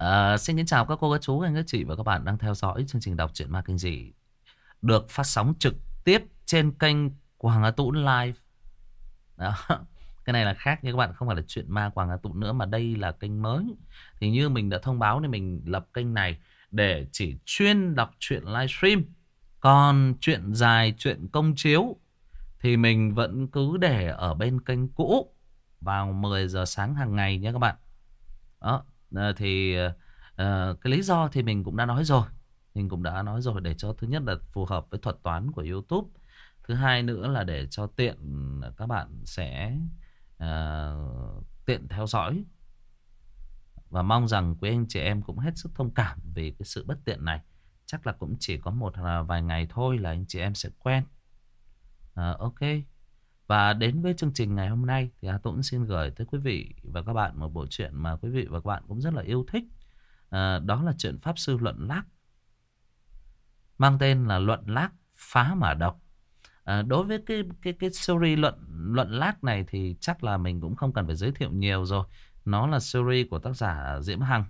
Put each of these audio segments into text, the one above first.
À, xin kính chào các cô, các chú, anh các chị và các bạn đang theo dõi chương trình đọc truyện ma kinh dị được phát sóng trực tiếp trên kênh Quảng Hà Tũng Live. Đó. Cái này là khác nha các bạn, không phải là chuyện ma Quảng Hà Tũng nữa mà đây là kênh mới. Thì như mình đã thông báo nên mình lập kênh này để chỉ chuyên đọc truyện livestream. Còn chuyện dài, chuyện công chiếu thì mình vẫn cứ để ở bên kênh cũ vào 10 giờ sáng hàng ngày nhé các bạn. Đó, Ờ, thì uh, cái lý do thì mình cũng đã nói rồi. Mình cũng đã nói rồi để cho thứ nhất là phù hợp với thuật toán của YouTube. Thứ hai nữa là để cho tiện các bạn sẽ uh, tiện theo dõi. Và mong rằng quý anh chị em cũng hết sức thông cảm vì cái sự bất tiện này. Chắc là cũng chỉ có một à, vài ngày thôi là anh chị em sẽ quen. Uh, ok. Và đến với chương trình ngày hôm nay thì Hà Tũng xin gửi tới quý vị và các bạn một bộ truyện mà quý vị và các bạn cũng rất là yêu thích. À, đó là chuyện Pháp Sư Luận Lác. Mang tên là Luận Lác Phá Mà Độc. À, đối với cái cái cái series luận luận lác này thì chắc là mình cũng không cần phải giới thiệu nhiều rồi. Nó là series của tác giả Diễm Hằng.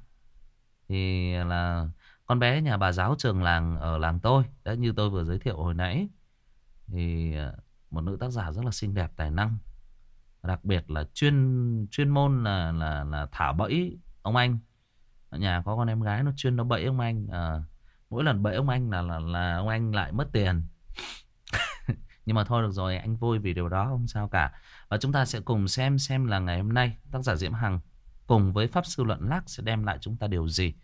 Thì là con bé nhà bà giáo trường làng ở làng tôi, đã như tôi vừa giới thiệu hồi nãy. Thì à, một nữ tác giả rất là xinh đẹp tài năng. Đặc biệt là chuyên chuyên môn là là là thả bẫy ông anh. Ở nhà có con em gái nó chuyên nó bẫy ông anh. À, mỗi lần bẫy ông anh là là là ông anh lại mất tiền. Nhưng mà thôi được rồi anh vui vì điều đó không sao cả. Và chúng ta sẽ cùng xem xem là ngày hôm nay tác giả diễm hằng cùng với pháp sư luận lác sẽ đem lại chúng ta điều gì.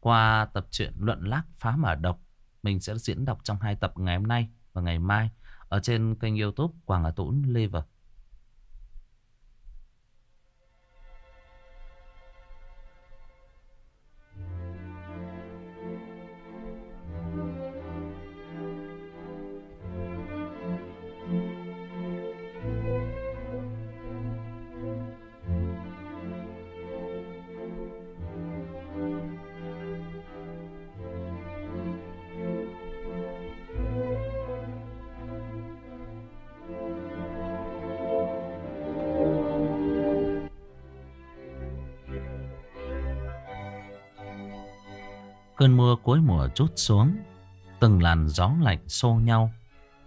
Qua tập truyện luận lác phá mở độc mình sẽ diễn đọc trong hai tập ngày hôm nay và ngày mai ở trên kênh youtube Quảng Hà Tũng Liver. Cơn mưa cuối mùa chút xuống, Từng làn gió lạnh xô nhau,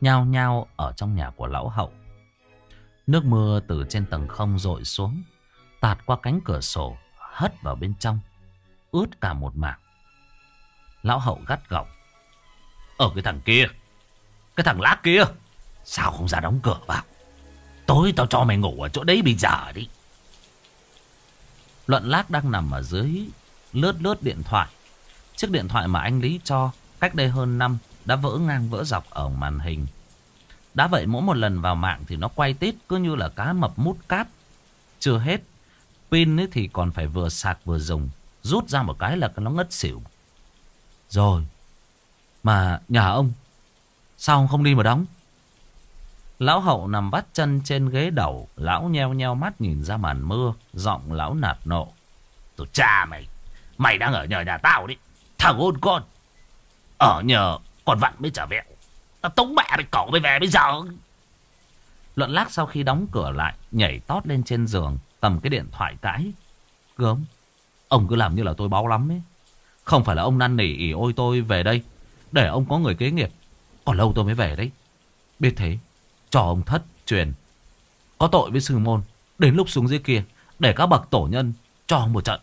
Nhao nhao ở trong nhà của lão hậu. Nước mưa từ trên tầng không rội xuống, Tạt qua cánh cửa sổ, Hất vào bên trong, Ướt cả một mảng. Lão hậu gắt gỏng, Ở cái thằng kia, Cái thằng lác kia, Sao không ra đóng cửa vào? Tối tao cho mày ngủ ở chỗ đấy bây giờ đi. Luận lác đang nằm ở dưới, Lướt lướt điện thoại. Chiếc điện thoại mà anh Lý cho cách đây hơn năm đã vỡ ngang vỡ dọc ở màn hình. Đã vậy mỗi một lần vào mạng thì nó quay tít cứ như là cá mập mút cát. Chưa hết, pin ấy thì còn phải vừa sạc vừa dùng. Rút ra một cái là nó ngất xỉu. Rồi, mà nhà ông, sao ông không đi mà đóng? Lão hậu nằm vắt chân trên ghế đầu, lão nheo nheo mắt nhìn ra màn mưa, giọng lão nạt nộ. Tôi cha mày, mày đang ở nhờ nhà tao đi. Thằng ôn con. Ở nhờ còn vặn mới trả về Tao tống mẹ mày cậu mới về bây giờ. Luận lác sau khi đóng cửa lại, Nhảy tót lên trên giường, cầm cái điện thoại cãi. Gớm, Ông cứ làm như là tôi báo lắm ấy. Không phải là ông năn nỉ ỉ ôi tôi về đây, Để ông có người kế nghiệp. Còn lâu tôi mới về đấy. Biết thế, Cho ông thất truyền. Có tội với sư môn, Đến lúc xuống dưới kia, Để các bậc tổ nhân Cho ông một trận.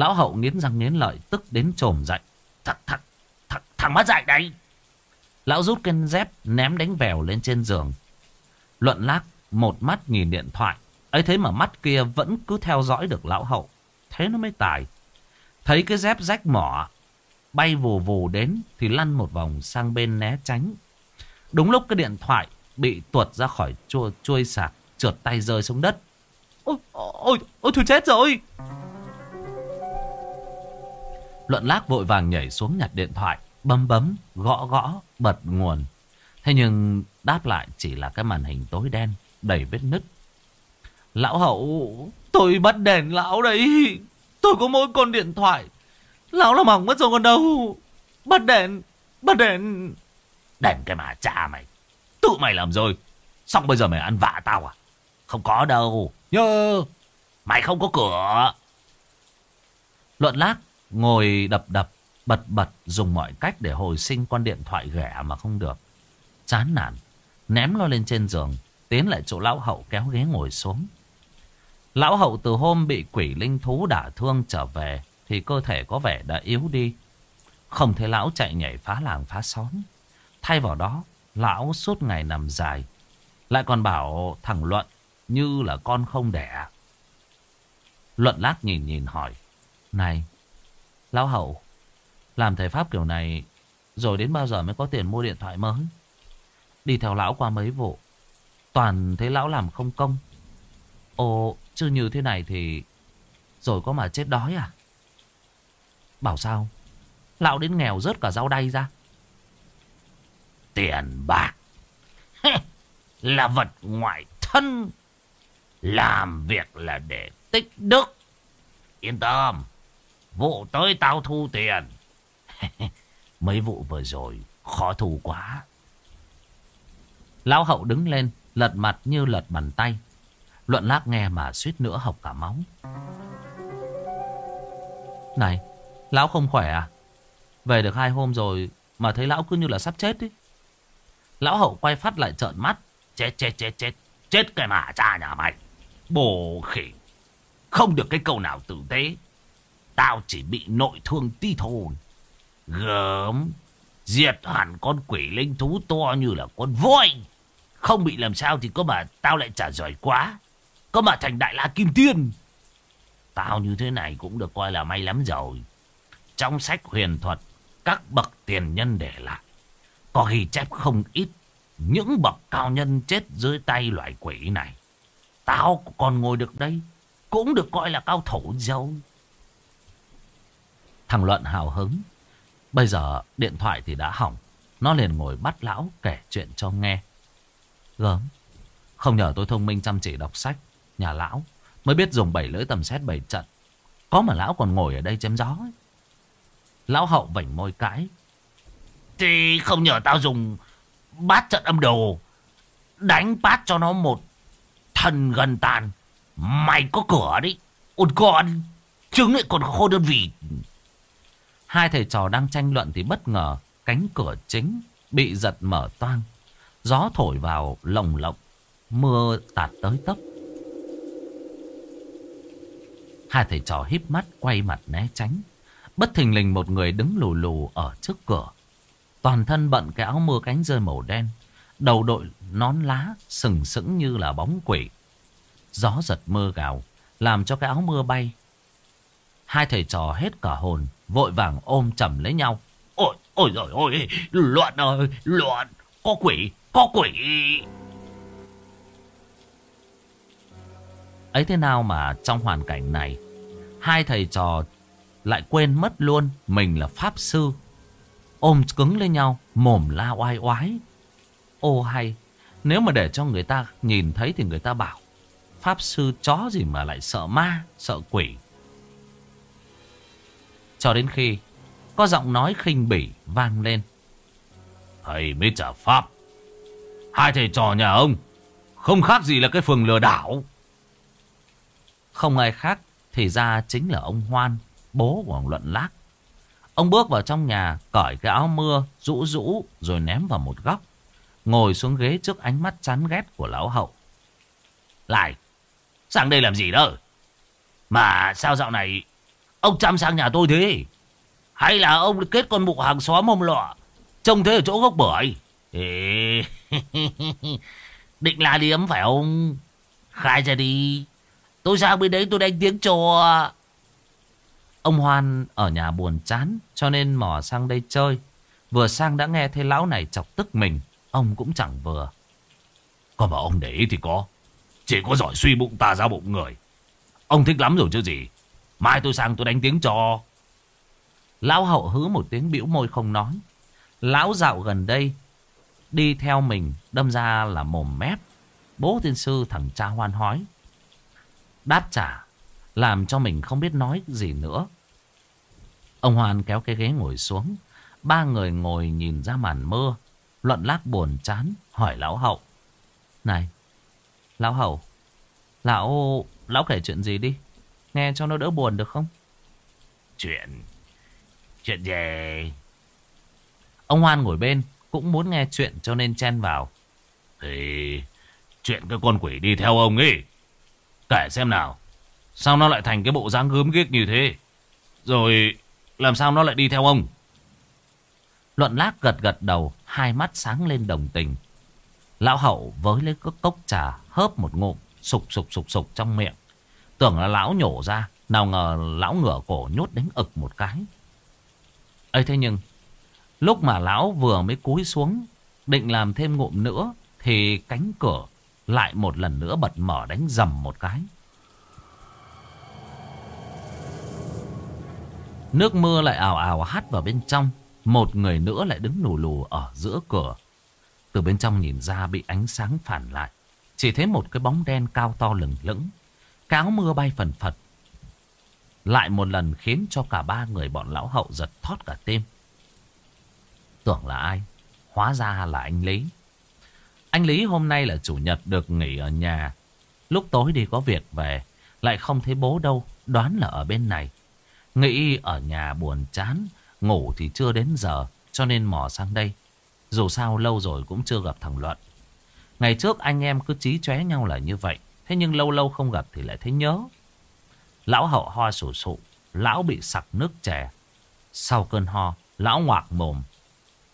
Lão hậu nghiến răng nghiến lợi tức đến trồm dậy. Thật thật, thật thằng mất dậy đây. Lão rút cây dép ném đánh vèo lên trên giường. Luận lác một mắt nhìn điện thoại. ấy thế mà mắt kia vẫn cứ theo dõi được lão hậu. Thế nó mới tài. Thấy cái dép rách mỏ bay vù vù đến thì lăn một vòng sang bên né tránh. Đúng lúc cái điện thoại bị tuột ra khỏi chuôi, chuôi sạc trượt tay rơi xuống đất. Ôi, ôi, ôi, thôi chết rồi. Luận lác vội vàng nhảy xuống nhặt điện thoại, bấm bấm, gõ gõ, bật nguồn. Thế nhưng đáp lại chỉ là cái màn hình tối đen, đầy vết nứt. Lão hậu, tôi bắt đèn lão đấy. Tôi có mỗi con điện thoại. Lão làm hỏng mất rồi còn đâu. Bắt đèn, bắt đèn. Đèn cái mà cha mày. Tự mày làm rồi. Xong bây giờ mày ăn vạ tao à? Không có đâu. Nhớ, mày không có cửa. Luận lác ngồi đập đập, bật bật dùng mọi cách để hồi sinh con điện thoại ghẻ mà không được. Chán nản, ném nó lên trên giường, tiến lại chỗ lão hậu kéo ghế ngồi xuống. Lão hậu từ hôm bị quỷ linh thú đả thương trở về thì cơ thể có vẻ đã yếu đi. Không thấy lão chạy nhảy phá làng phá xóm. Thay vào đó, lão suốt ngày nằm dài. Lại còn bảo thằng Luận như là con không đẻ. Luận lát nhìn nhìn hỏi. Này, lão hậu, làm thầy Pháp kiểu này rồi đến bao giờ mới có tiền mua điện thoại mới? Đi theo lão qua mấy vụ. Toàn thấy lão làm không công. Ồ, chứ như thế này thì rồi có mà chết đói à? Bảo sao? Lão đến nghèo rớt cả rau đay ra. Tiền bạc là vật ngoại thân. Làm việc là để tích đức. Yên tâm. Vụ tới tao thu tiền. Mấy vụ vừa rồi khó thu quá. Lão hậu đứng lên, lật mặt như lật bàn tay. Luận lác nghe mà suýt nữa học cả máu. Này, lão không khỏe à? Về được hai hôm rồi mà thấy lão cứ như là sắp chết ấy. Lão hậu quay phát lại trợn mắt. Chết chết chết chết. Chết cái mà cha nhà mày. Bồ khỉ. Không được cái câu nào tử tế. Tao chỉ bị nội thương tí thôi. Gớm. Diệt hẳn con quỷ linh thú to như là con voi. Không bị làm sao thì có mà tao lại trả giỏi quá. Có mà thành đại la kim tiên. Tao như thế này cũng được coi là may lắm rồi. Trong sách huyền thuật, các bậc tiền nhân để lại. Có ghi chép không ít những bậc cao nhân chết dưới tay loại quỷ này. Tao còn ngồi được đây, cũng được coi là cao thủ dâu. Thằng Luận hào hứng. Bây giờ điện thoại thì đã hỏng. Nó liền ngồi bắt lão kể chuyện cho nghe. Gớm. Không nhờ tôi thông minh chăm chỉ đọc sách. Nhà lão mới biết dùng bảy lưỡi tầm xét bảy trận. Có mà lão còn ngồi ở đây chém gió ấy. Lão hậu vảnh môi cãi. Thì không nhờ tao dùng bát trận âm đồ. Đánh bát cho nó một thần gần tàn. Mày có cửa đấy. Ôn con. Trứng lại còn khô đơn vị. Hai thầy trò đang tranh luận thì bất ngờ, cánh cửa chính bị giật mở toang. Gió thổi vào lồng lộng. Mưa tạt tới tấp. Hai thầy trò híp mắt, quay mặt né tránh. Bất thình lình một người đứng lù lù ở trước cửa. Toàn thân bận cái áo mưa cánh rơi màu đen. Đầu đội nón lá sừng sững như là bóng quỷ. Gió giật mưa gào. Làm cho cái áo mưa bay. Hai thầy trò hết cả hồn. Vội vàng ôm chầm lấy nhau. Ôi, ôi rồi ôi, loạn ơi, loạn. Có quỷ, có quỷ. Ấy thế nào mà trong hoàn cảnh này Hai thầy trò lại quên mất luôn Mình là pháp sư Ôm cứng lên nhau Mồm la oai oái Ô hay Nếu mà để cho người ta nhìn thấy thì người ta bảo Pháp sư chó gì mà lại sợ ma Sợ quỷ cho đến khi Có giọng nói khinh bỉ vang lên Thầy mới trả pháp Hai thầy trò nhà ông Không khác gì là cái phường lừa đảo không ai khác thì ra chính là ông Hoan, bố của ông Luận Lác. Ông bước vào trong nhà, cởi cái áo mưa, rũ rũ rồi ném vào một góc. Ngồi xuống ghế trước ánh mắt chán ghét của lão hậu. Lại, sang đây làm gì đó? Mà sao dạo này ông chăm sang nhà tôi thế? Hay là ông kết con mụ hàng xóm ông lọ? Trông thế ở chỗ gốc bưởi. Ê, định là đi ấm phải không? Khai ra đi. Tôi sang bên đấy tôi đánh tiếng cho Ông Hoan ở nhà buồn chán cho nên mò sang đây chơi. Vừa sang đã nghe thấy lão này chọc tức mình. Ông cũng chẳng vừa. Có mà ông để ý thì có. Chỉ có giỏi suy bụng ta ra bụng người. Ông thích lắm rồi chứ gì. Mai tôi sang tôi đánh tiếng cho. Lão hậu hứ một tiếng bĩu môi không nói. Lão dạo gần đây, đi theo mình, đâm ra là mồm mép. Bố tiên sư thằng cha hoan hói. Đáp trả, Làm cho mình không biết nói gì nữa Ông Hoàn kéo cái ghế ngồi xuống Ba người ngồi nhìn ra màn mưa, Luận lác buồn chán, Hỏi lão hậu Này, Lão hậu, Lão Lão kể chuyện gì đi Nghe cho nó đỡ buồn được không chuyện. Chuyện gì? Ông Hoan ngồi bên cũng muốn nghe chuyện cho nên chen vào. Thì chuyện cái con quỷ đi theo ông ấy. Kể xem nào. Sao nó lại thành cái bộ dáng gớm ghiếc như thế? Rồi làm sao nó lại đi theo ông? Luận lác gật gật đầu, hai mắt sáng lên đồng tình. Lão hậu với lấy cốc, cốc trà hớp một ngụm, sục sục sục sục trong miệng. Tưởng là lão nhổ ra, nào ngờ lão ngửa cổ nhốt đánh ực một cái. ấy thế nhưng, lúc mà lão vừa mới cúi xuống, định làm thêm ngụm nữa, thì cánh cửa lại một lần nữa bật mở đánh dầm một cái. Nước mưa lại ào ào hắt vào bên trong. Một người nữa lại đứng lù lù ở giữa cửa. Từ bên trong nhìn ra bị ánh sáng phản lại. Chỉ thấy một cái bóng đen cao to lừng lững. Cáo mưa bay phần phật. Lại một lần khiến cho cả ba người bọn lão hậu giật thót cả tim. Tưởng là ai? Hóa ra là anh Lý. Anh Lý hôm nay là chủ nhật được nghỉ ở nhà. Lúc tối đi có việc về. Lại không thấy bố đâu. Đoán là ở bên này. Nghĩ ở nhà buồn chán, ngủ thì chưa đến giờ, cho nên mò sang đây. Dù sao lâu rồi cũng chưa gặp thằng Luận. Ngày trước anh em cứ trí chóe nhau là như vậy, thế nhưng lâu lâu không gặp thì lại thấy nhớ. Lão hậu ho sổ sụ, lão bị sặc nước chè. Sau cơn ho, lão ngoạc mồm.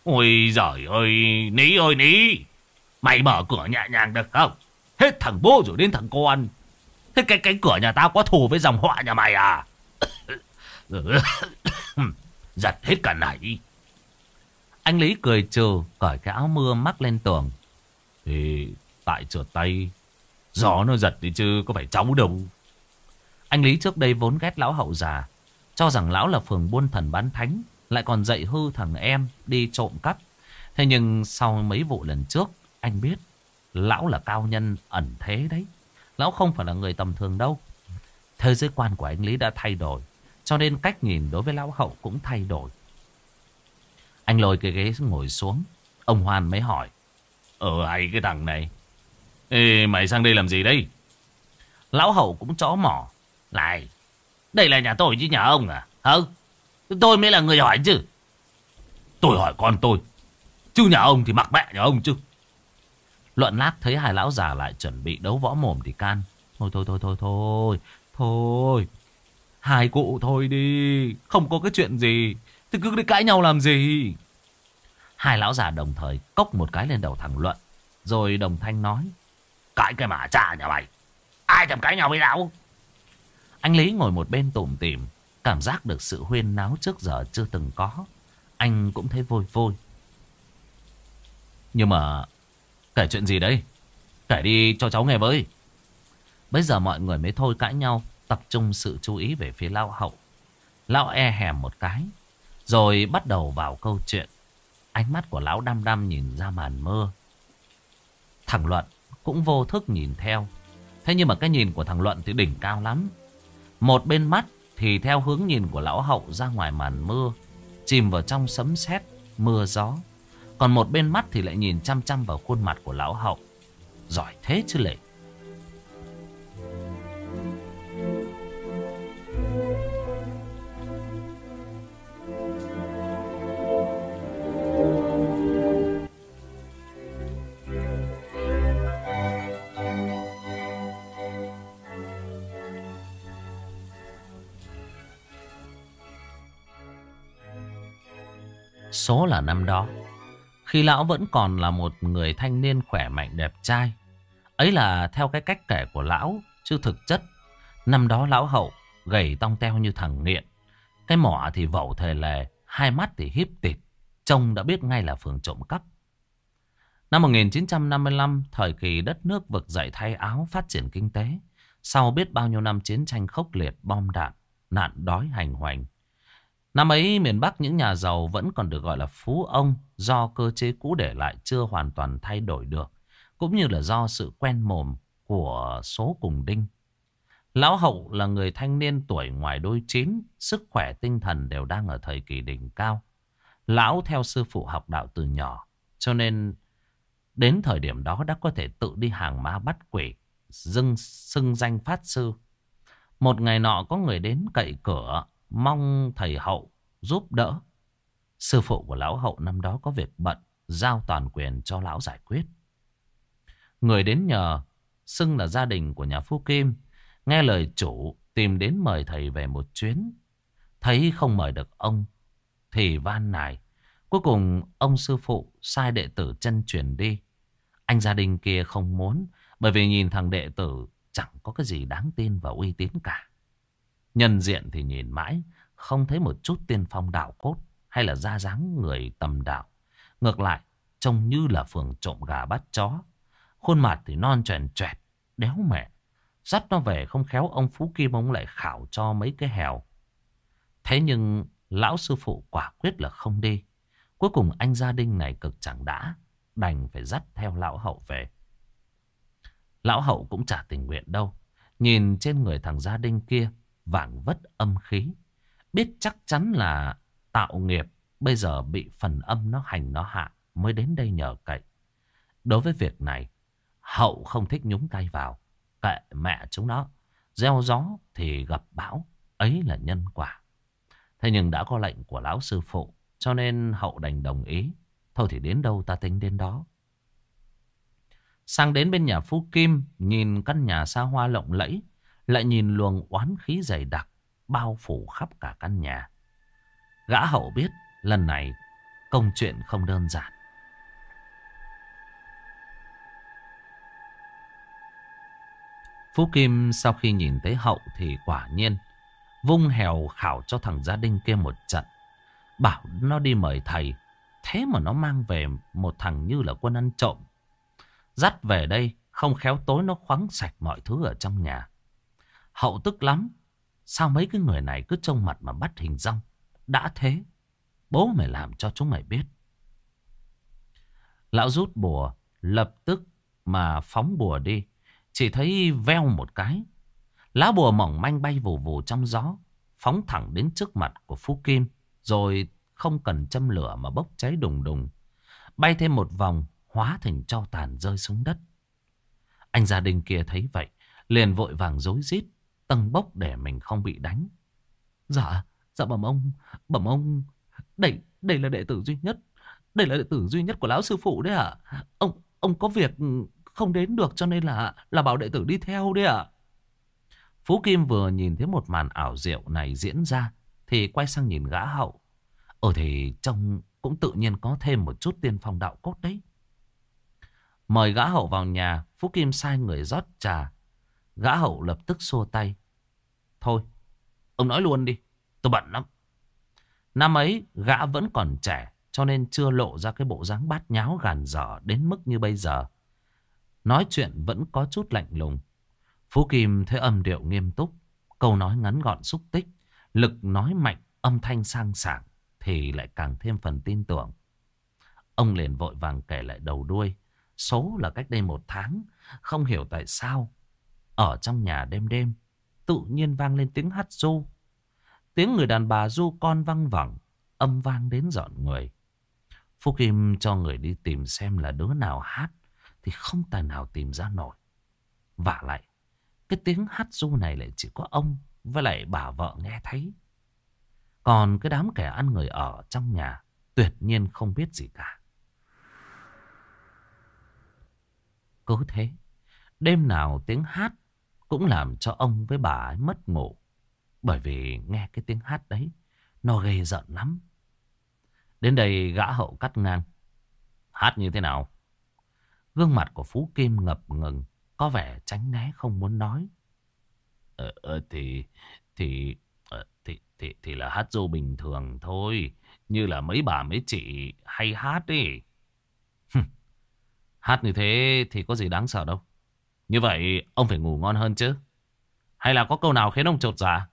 Ôi giời ơi, Ní ơi Ní, mày mở cửa nhẹ nhàng được không? Hết thằng bố rồi đến thằng con. Thế cái cánh cửa nhà tao có thù với dòng họa nhà mày à? Giật hết cả nảy. Anh Lý cười trừ, cởi cái áo mưa mắc lên tường. Thì tại trượt tay, gió nó giật đi chứ có phải cháu đâu. Anh Lý trước đây vốn ghét lão hậu già, cho rằng lão là phường buôn thần bán thánh, lại còn dạy hư thằng em đi trộm cắp. Thế nhưng sau mấy vụ lần trước, anh biết lão là cao nhân ẩn thế đấy. Lão không phải là người tầm thường đâu. Thế giới quan của anh Lý đã thay đổi. Cho nên cách nhìn đối với lão hậu cũng thay đổi. Anh lôi cái ghế ngồi xuống. Ông Hoan mới hỏi. Ờ hay cái thằng này. Ê, mày sang đây làm gì đây? Lão hậu cũng chó mỏ. Này, đây là nhà tôi chứ nhà ông à? Hả? Tôi mới là người hỏi chứ. Tôi hỏi con tôi. Chứ nhà ông thì mặc mẹ nhà ông chứ. Luận lác thấy hai lão già lại chuẩn bị đấu võ mồm thì can. Thôi thôi thôi thôi thôi. Thôi. Hai cụ thôi đi. Không có cái chuyện gì. Thì cứ đi cãi nhau làm gì. Hai lão già đồng thời cốc một cái lên đầu thằng Luận. Rồi đồng thanh nói. Cãi cái mà cha nhà mày. Ai thèm cãi nhau với lão? Anh Lý ngồi một bên tủm tỉm. Cảm giác được sự huyên náo trước giờ chưa từng có. Anh cũng thấy vui vui. Nhưng mà, Kể chuyện gì đấy Kể đi cho cháu nghe với Bây giờ mọi người mới thôi cãi nhau, Tập trung sự chú ý về phía lão hậu Lão e hèm một cái, Rồi bắt đầu vào câu chuyện Ánh mắt của lão đăm đăm nhìn ra màn mưa Thằng Luận cũng vô thức nhìn theo Thế nhưng mà cái nhìn của thằng Luận thì đỉnh cao lắm Một bên mắt thì theo hướng nhìn của lão hậu ra ngoài màn mưa, Chìm vào trong sấm sét, mưa gió còn một bên mắt thì lại nhìn chăm chăm vào khuôn mặt của lão hậu. Giỏi thế chứ lệ. Số là năm đó khi lão vẫn còn là một người thanh niên khỏe mạnh đẹp trai. Ấy là theo cái cách kể của lão, chứ thực chất. Năm đó lão hậu gầy tong teo như thằng nghiện. Cái mỏ thì vẩu thề lề, hai mắt thì híp tịt. Trông đã biết ngay là phường trộm cắp. Năm 1955, thời kỳ đất nước vực dậy thay áo phát triển kinh tế. Sau biết bao nhiêu năm chiến tranh khốc liệt, bom đạn, nạn đói hành hoành. Năm ấy miền Bắc những nhà giàu vẫn còn được gọi là phú ông do cơ chế cũ để lại chưa hoàn toàn thay đổi được. Cũng như là do sự quen mồm của số cùng đinh. Lão Hậu là người thanh niên tuổi ngoài đôi chín, sức khỏe tinh thần đều đang ở thời kỳ đỉnh cao. Lão theo sư phụ học đạo từ nhỏ, cho nên đến thời điểm đó đã có thể tự đi hàng ma bắt quỷ, dưng xưng danh phát sư. Một ngày nọ có người đến cậy cửa, mong thầy hậu giúp đỡ. Sư phụ của lão hậu năm đó có việc bận, giao toàn quyền cho lão giải quyết. Người đến nhờ, xưng là gia đình của nhà Phú Kim, nghe lời chủ tìm đến mời thầy về một chuyến. Thấy không mời được ông, thì van nài. Cuối cùng ông sư phụ sai đệ tử chân truyền đi. Anh gia đình kia không muốn, bởi vì nhìn thằng đệ tử chẳng có cái gì đáng tin và uy tín cả. Nhân diện thì nhìn mãi, không thấy một chút tiên phong đạo cốt hay là da dáng người tầm đạo. Ngược lại, trông như là phường trộm gà bắt chó. Khuôn mặt thì non tròn trẹt, đéo mẹ. Dắt nó về không khéo ông Phú Kim ông lại khảo cho mấy cái hèo. Thế nhưng lão sư phụ quả quyết là không đi. Cuối cùng anh gia đình này cực chẳng đã, đành phải dắt theo lão hậu về. Lão hậu cũng chả tình nguyện đâu. Nhìn trên người thằng gia đình kia, vàng vất âm khí. Biết chắc chắn là tạo nghiệp bây giờ bị phần âm nó hành nó hạ mới đến đây nhờ cậy. Đối với việc này, hậu không thích nhúng tay vào. Kệ mẹ chúng nó, gieo gió thì gặp bão, ấy là nhân quả. Thế nhưng đã có lệnh của lão sư phụ, cho nên hậu đành đồng ý. Thôi thì đến đâu ta tính đến đó. Sang đến bên nhà Phú Kim, nhìn căn nhà xa hoa lộng lẫy, lại nhìn luồng oán khí dày đặc, bao phủ khắp cả căn nhà. Gã hậu biết, lần này công chuyện không đơn giản. Phú Kim sau khi nhìn thấy hậu thì quả nhiên vung hèo khảo cho thằng gia đình kia một trận. Bảo nó đi mời thầy. Thế mà nó mang về một thằng như là quân ăn trộm. Dắt về đây không khéo tối nó khoáng sạch mọi thứ ở trong nhà. Hậu tức lắm. Sao mấy cái người này cứ trông mặt mà bắt hình rong. Đã thế. Bố mày làm cho chúng mày biết. Lão rút bùa. Lập tức mà phóng bùa đi. Chỉ thấy veo một cái. Lá bùa mỏng manh bay vù vù trong gió. Phóng thẳng đến trước mặt của Phú Kim. Rồi không cần châm lửa mà bốc cháy đùng đùng. Bay thêm một vòng. Hóa thành tro tàn rơi xuống đất. Anh gia đình kia thấy vậy. Liền vội vàng rối rít. Tầng bốc để mình không bị đánh. Dạ, dạ bẩm ông. Bẩm ông. Đây, đây là đệ tử duy nhất. Đây là đệ tử duy nhất của lão sư phụ đấy ạ. Ông, ông có việc không đến được cho nên là là bảo đệ tử đi theo đấy ạ. Phú Kim vừa nhìn thấy một màn ảo diệu này diễn ra thì quay sang nhìn gã hậu. Ở thì trông cũng tự nhiên có thêm một chút tiên phong đạo cốt đấy. Mời gã hậu vào nhà, Phú Kim sai người rót trà. Gã hậu lập tức xua tay. Thôi, ông nói luôn đi, tôi bận lắm. Năm ấy, gã vẫn còn trẻ, cho nên chưa lộ ra cái bộ dáng bát nháo gàn dở đến mức như bây giờ. Nói chuyện vẫn có chút lạnh lùng. Phú Kim thấy âm điệu nghiêm túc, câu nói ngắn gọn xúc tích, lực nói mạnh, âm thanh sang sảng thì lại càng thêm phần tin tưởng. Ông liền vội vàng kể lại đầu đuôi, số là cách đây một tháng, không hiểu tại sao. Ở trong nhà đêm đêm, tự nhiên vang lên tiếng hát ru. Tiếng người đàn bà du con văng vẳng, âm vang đến dọn người. phu Kim cho người đi tìm xem là đứa nào hát thì không tài nào tìm ra nổi. Và lại, cái tiếng hát ru này lại chỉ có ông với lại bà vợ nghe thấy. Còn cái đám kẻ ăn người ở trong nhà tuyệt nhiên không biết gì cả. Cứ thế, đêm nào tiếng hát cũng làm cho ông với bà ấy mất ngủ. Bởi vì nghe cái tiếng hát đấy, nó ghê giận lắm. Đến đây gã hậu cắt ngang. Hát như thế nào? Gương mặt của Phú Kim ngập ngừng, có vẻ tránh né không muốn nói. Ờ, ờ thì, thì, ờ, thì, thì, thì là hát dô bình thường thôi. Như là mấy bà mấy chị hay hát đi. hát như thế thì có gì đáng sợ đâu. Như vậy, ông phải ngủ ngon hơn chứ. Hay là có câu nào khiến ông trột dạ?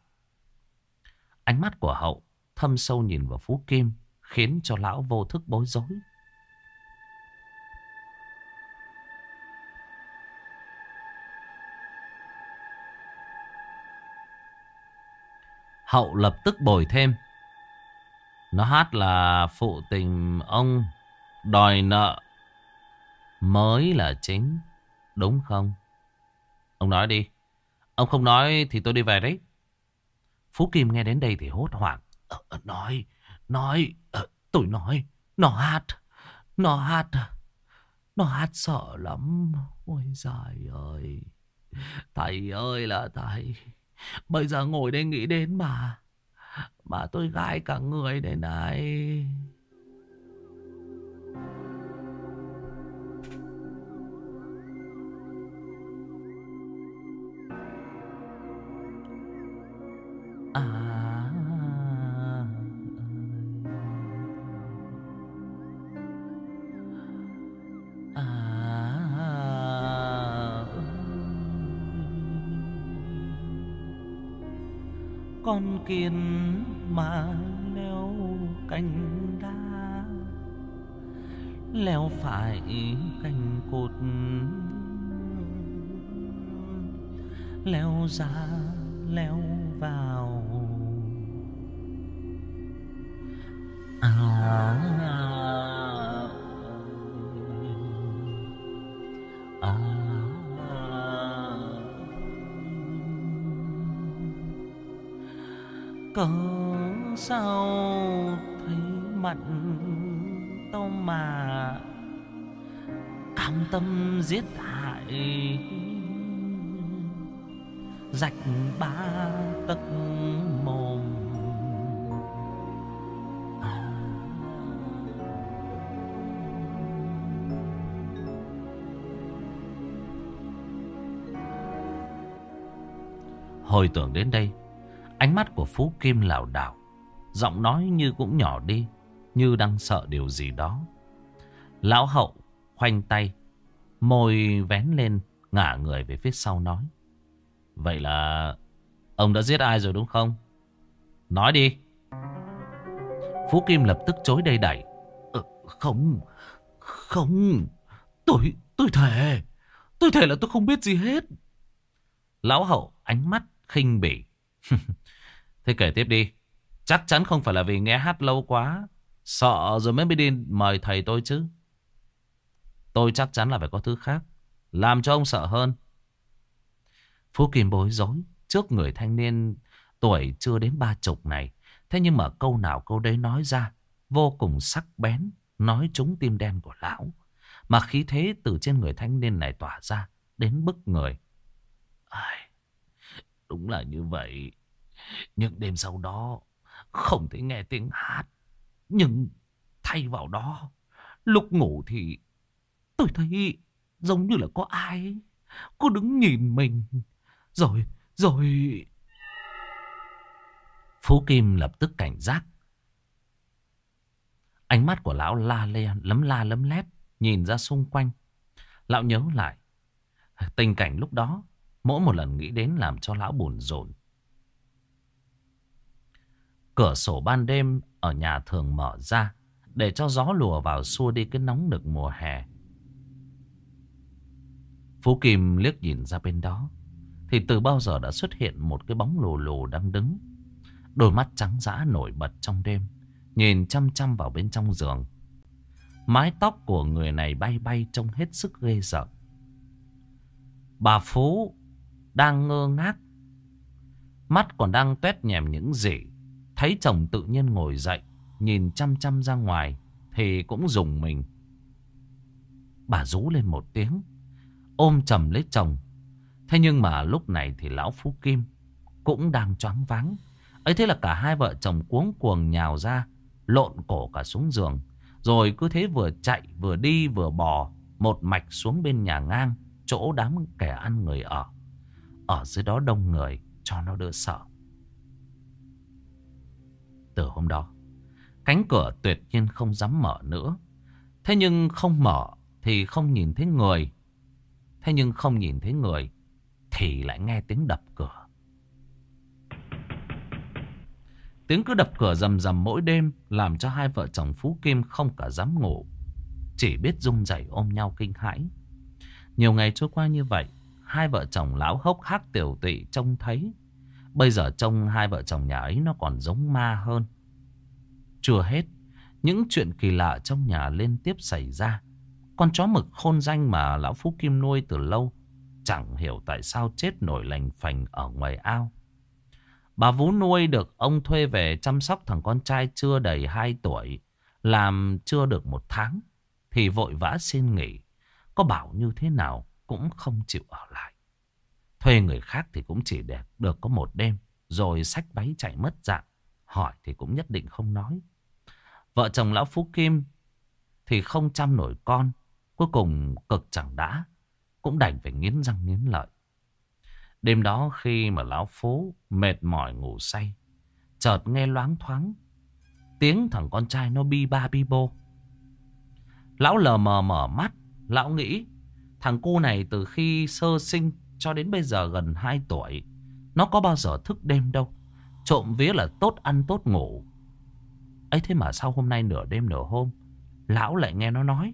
Ánh mắt của hậu thâm sâu nhìn vào Phú Kim, khiến cho lão vô thức bối rối. Hậu lập tức bồi thêm. Nó hát là phụ tình ông đòi nợ mới là chính. Đúng không? Ông nói đi. Ông không nói thì tôi đi về đấy. Phú Kim nghe đến đây thì hốt hoảng. Ờ, ờ nói, nói, ờ, tôi nói, nó hát, nó hát, nó hát sợ lắm. Ôi trời ơi, thầy ơi là thầy, bây giờ ngồi đây nghĩ đến mà, mà tôi gai cả người đây này. À, à, con kiến mà leo cành đa leo phải cành cột leo ra leo vào cớ sao thấy mặn tao mà cam tâm giết hại? Rạch ba tấc hồi tưởng đến đây Ánh mắt của Phú Kim lảo đảo Giọng nói như cũng nhỏ đi Như đang sợ điều gì đó. Lão hậu khoanh tay Môi vén lên Ngả người về phía sau nói Vậy là Ông đã giết ai rồi đúng không? Nói đi. Phú Kim lập tức chối đầy đẩy Ừ, Không Không Tôi tôi thề Tôi thề là tôi không biết gì hết. Lão hậu ánh mắt khinh bỉ Thế kể tiếp đi. Chắc chắn không phải là vì nghe hát lâu quá. Sợ rồi mới đi mời thầy tôi chứ. Tôi chắc chắn là phải có thứ khác. Làm cho ông sợ hơn. Phú Kim bối rối trước người thanh niên tuổi chưa đến ba chục này. Thế nhưng mà câu nào câu đấy nói ra vô cùng sắc bén, nói trúng tim đen của lão. Mà khí thế từ trên người thanh niên này tỏa ra đến bức người. Ai, đúng là như vậy. Nhưng đêm sau đó không thể nghe tiếng hát. Nhưng thay vào đó, lúc ngủ thì tôi thấy giống như là có ai cô đứng nhìn mình. Rồi, rồi... Phú Kim lập tức cảnh giác. Ánh mắt của lão la lên, lấm la lấm lét, nhìn ra xung quanh. Lão nhớ lại. Tình cảnh lúc đó, mỗi một lần nghĩ đến làm cho lão buồn rộn. Cửa sổ ban đêm ở nhà thường mở ra để cho gió lùa vào xua đi cái nóng nực mùa hè. Phú Kim liếc nhìn ra bên đó thì từ bao giờ đã xuất hiện một cái bóng lù lù đang đứng. Đôi mắt trắng dã nổi bật trong đêm, nhìn chăm chăm vào bên trong giường. Mái tóc của người này bay bay trông hết sức ghê sợ. Bà Phú đang ngơ ngác, mắt còn đang tuét nhèm những gì Thấy chồng tự nhiên ngồi dậy, nhìn chăm chăm ra ngoài, thì cũng dùng mình. Bà rú lên một tiếng, ôm chầm lấy chồng. Thế nhưng mà lúc này thì lão Phú Kim cũng đang choáng váng. ấy thế là cả hai vợ chồng cuống cuồng nhào ra, lộn cổ cả xuống giường. Rồi cứ thế vừa chạy, vừa đi, vừa bò, một mạch xuống bên nhà ngang, chỗ đám kẻ ăn người ở. Ở dưới đó đông người, cho nó đỡ sợ. Từ hôm đó, cánh cửa tuyệt nhiên không dám mở nữa. Thế nhưng không mở thì không nhìn thấy người. Thế nhưng không nhìn thấy người thì lại nghe tiếng đập cửa. Tiếng cứ đập cửa rầm rầm mỗi đêm làm cho hai vợ chồng Phú Kim không cả dám ngủ. Chỉ biết run rẩy ôm nhau kinh hãi. Nhiều ngày trôi qua như vậy, hai vợ chồng lão hốc hác tiểu tụy trông thấy Bây giờ trông hai vợ chồng nhà ấy nó còn giống ma hơn. Chưa hết, những chuyện kỳ lạ trong nhà liên tiếp xảy ra. Con chó mực khôn danh mà lão Phú Kim nuôi từ lâu, chẳng hiểu tại sao chết nổi lành phành ở ngoài ao. Bà vũ nuôi được ông thuê về chăm sóc thằng con trai chưa đầy 2 tuổi, làm chưa được một tháng, thì vội vã xin nghỉ. Có bảo như thế nào cũng không chịu ở lại. Thuê người khác thì cũng chỉ để được có một đêm, rồi sách váy chạy mất dạng. Hỏi thì cũng nhất định không nói. Vợ chồng lão Phú Kim thì không chăm nổi con. Cuối cùng cực chẳng đã, cũng đành phải nghiến răng nghiến lợi. Đêm đó khi mà lão Phú mệt mỏi ngủ say, chợt nghe loáng thoáng tiếng thằng con trai nó bi ba bi bô. Lão lờ mờ mở mắt, lão nghĩ thằng cu này từ khi sơ sinh cho đến bây giờ gần 2 tuổi, nó có bao giờ thức đêm đâu. Trộm vía là tốt ăn tốt ngủ. ấy thế mà sau hôm nay nửa đêm nửa hôm, lão lại nghe nó nói.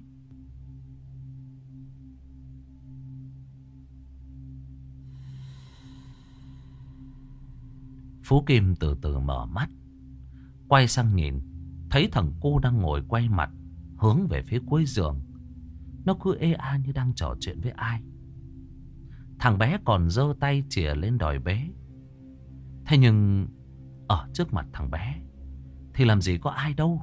Phú Kim từ từ mở mắt. Quay sang nhìn. Thấy thằng cô đang ngồi quay mặt. Hướng về phía cuối giường. Nó cứ ê a như đang trò chuyện với ai. Thằng bé còn giơ tay chìa lên đòi bế. Thế nhưng ở trước mặt thằng bé thì làm gì có ai đâu.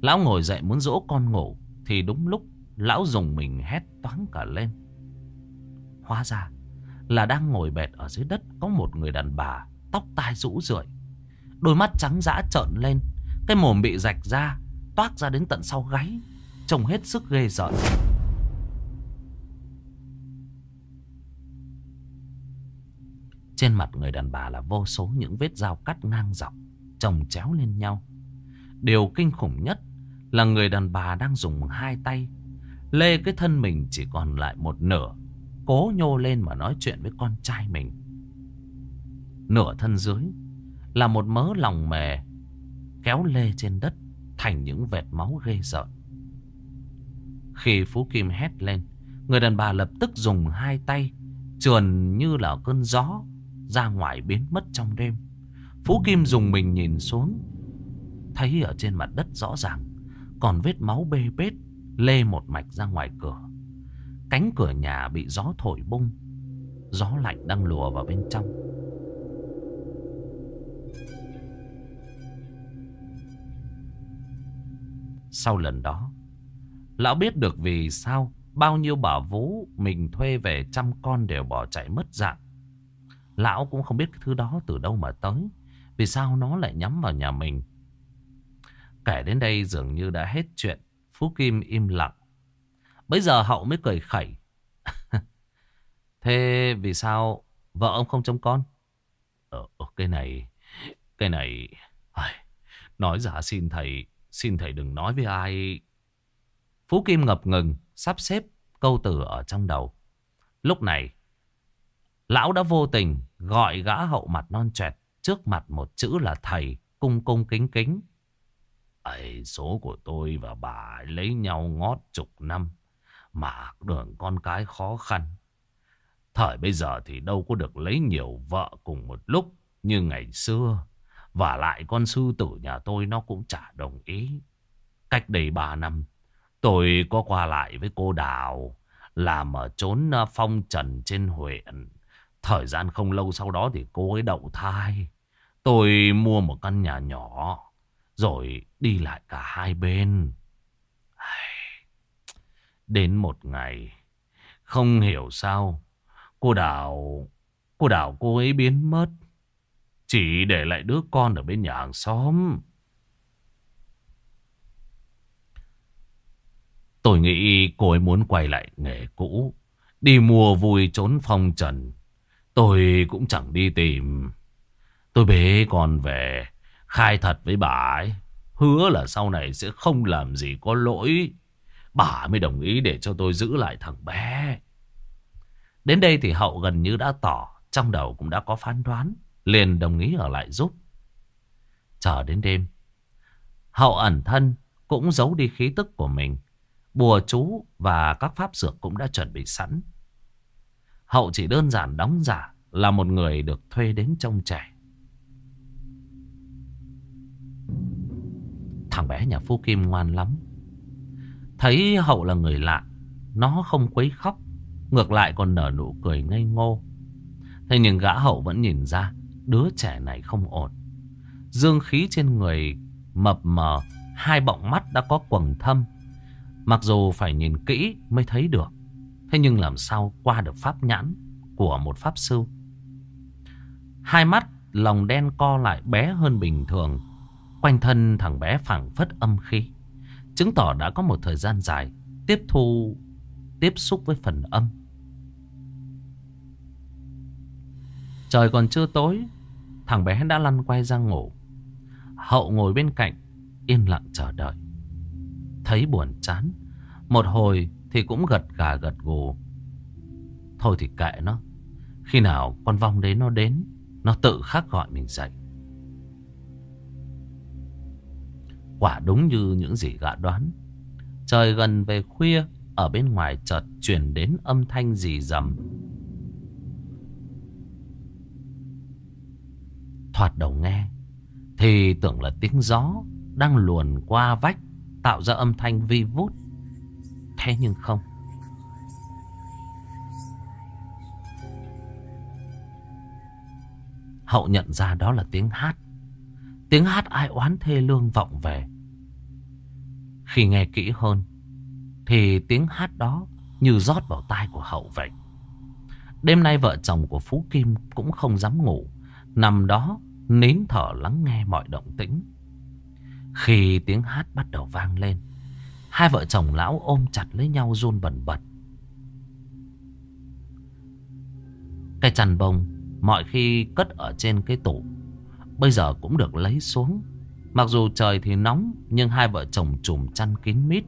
Lão ngồi dậy muốn dỗ con ngủ thì đúng lúc lão dùng mình hét toáng cả lên. Hóa ra là đang ngồi bệt ở dưới đất có một người đàn bà tóc tai rũ rượi. Đôi mắt trắng dã trợn lên, cái mồm bị rạch ra, toát ra đến tận sau gáy, trông hết sức ghê rợn. Trên mặt người đàn bà là vô số những vết dao cắt ngang dọc, chồng chéo lên nhau. Điều kinh khủng nhất là người đàn bà đang dùng hai tay lê cái thân mình chỉ còn lại một nửa Cố nhô lên mà nói chuyện với con trai mình Nửa thân dưới Là một mớ lòng mề Kéo lê trên đất Thành những vệt máu ghê rợn khi Phú Kim hét lên, Người đàn bà lập tức dùng hai tay, Trườn như là cơn gió, Ra ngoài biến mất trong đêm. Phú Kim dùng mình nhìn xuống, Thấy ở trên mặt đất rõ ràng, Còn vết máu bê bết, Lê một mạch ra ngoài cửa. Cánh cửa nhà bị gió thổi bung, Gió lạnh đang lùa vào bên trong. Sau lần đó Lão biết được vì sao Bao nhiêu bà vú Mình thuê về chăm con đều bỏ chạy mất dạng Lão cũng không biết cái thứ đó từ đâu mà tới Vì sao nó lại nhắm vào nhà mình Kể đến đây dường như đã hết chuyện Phú Kim im lặng Bây giờ hậu mới cười khẩy. Thế vì sao vợ ông không trông con? Ờ, ờ cái này, cái này... Nói giả xin thầy, xin thầy đừng nói với ai. Phú Kim ngập ngừng, sắp xếp câu từ ở trong đầu. Lúc này, lão đã vô tình gọi gã hậu mặt non trẻ trước mặt một chữ là thầy, cung cung kính kính. Ấy, số của tôi và bà lấy nhau ngót chục năm. Mà đường con cái khó khăn. Thời bây giờ thì đâu có được lấy nhiều vợ cùng một lúc như ngày xưa. Và lại con sư tử nhà tôi nó cũng chả đồng ý. Cách đây ba năm, tôi có qua lại với cô Đào, làm ở chốn à, phong trần trên huyện. Thời gian không lâu sau đó thì cô ấy đậu thai. Tôi mua một căn nhà nhỏ, rồi đi lại cả hai bên. Đến một ngày, không hiểu sao, cô Đào, cô Đào cô ấy biến mất. Chỉ để lại đứa con ở bên nhà hàng xóm. Tôi nghĩ cô ấy muốn quay lại nghề cũ, đi mua vui trốn phong trần. Tôi cũng chẳng đi tìm. Tôi bế con về, khai thật với bà ấy. Hứa là sau này sẽ không làm gì có lỗi. Bà mới đồng ý để cho tôi giữ lại thằng bé. Đến đây thì Hậu gần như đã tỏ. Trong đầu cũng đã có phán đoán. Liền đồng ý ở lại giúp. Chờ đến đêm. Hậu ẩn thân cũng giấu đi khí tức của mình. Bùa chú và các pháp dược cũng đã chuẩn bị sẵn. Hậu chỉ đơn giản đóng giả là một người được thuê đến trông trẻ. Thằng bé nhà Phú Kim ngoan lắm. Thấy Hậu là người lạ Nó không quấy khóc Ngược lại còn nở nụ cười ngây ngô Thế nhưng gã hậu vẫn nhìn ra đứa trẻ này không ổn. Dương khí trên người mập mờ, hai bọng mắt đã có quầng thâm. Mặc dù phải nhìn kỹ mới thấy được. Thế nhưng làm sao qua được pháp nhãn của một pháp sư. Hai mắt lòng đen co lại bé hơn bình thường. Quanh thân thằng bé phẳng phất âm khí. Chứng tỏ đã có một thời gian dài tiếp thu, tiếp xúc với phần âm. Trời còn chưa tối, thằng bé đã lăn quay ra ngủ. Hậu ngồi bên cạnh, yên lặng chờ đợi. Thấy buồn chán, một hồi thì cũng gật gà gật gù. Thôi thì kệ nó. Khi nào con vong đấy nó đến, nó tự khắc gọi mình dậy. Quả đúng như những gì gã đoán. Trời gần về khuya, ở bên ngoài chợt chuyển đến âm thanh rì rầm. Thoạt đầu nghe, thì tưởng là tiếng gió đang luồn qua vách tạo ra âm thanh vi vút. Thế nhưng không. Hậu nhận ra đó là tiếng hát. Tiếng hát ai oán thê lương vọng về. Khi nghe kỹ hơn, thì tiếng hát đó như rót vào tai của Hậu vậy. Đêm nay vợ chồng của Phú Kim cũng không dám ngủ, nằm đó nín thở lắng nghe mọi động tĩnh. Khi tiếng hát bắt đầu vang lên, hai vợ chồng lão ôm chặt lấy nhau run bần bật. Cái chăn bông mọi khi cất ở trên cái tủ, bây giờ cũng được lấy xuống. Mặc dù trời thì nóng, nhưng hai vợ chồng trùm chăn kín mít.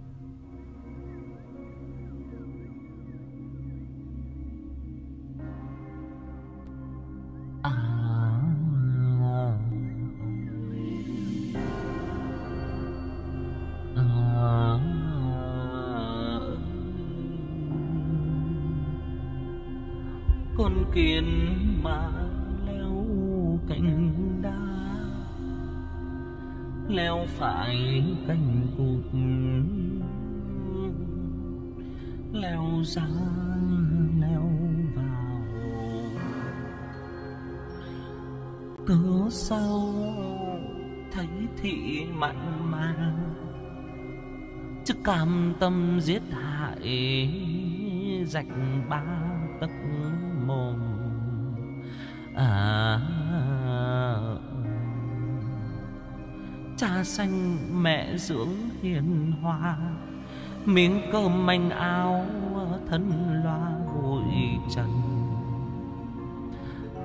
Phải cành cụt. Leo ra leo vào. Cớ sao thấy thị mặn mà. Chứ cam tâm giết hại, rạch ba tấc mồm. À cha xanh mẹ dưỡng hiền hòa. Miếng cơm manh áo thân loa bụi trần.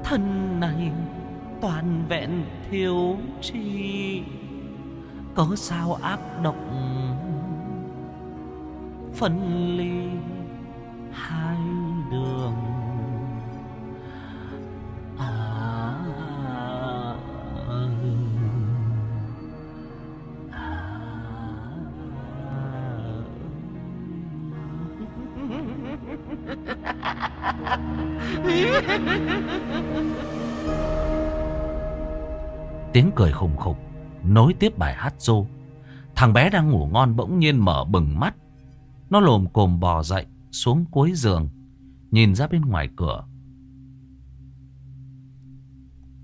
Thân này toàn vẹn thiếu chi. Có sao ác độc? Phân ly hai đường. Tiếng cười khùng khục, Nối tiếp bài hát ru Thằng bé đang ngủ ngon bỗng nhiên mở bừng mắt. Nó lồm cồm bò dậy Xuống cuối giường, Nhìn ra bên ngoài cửa.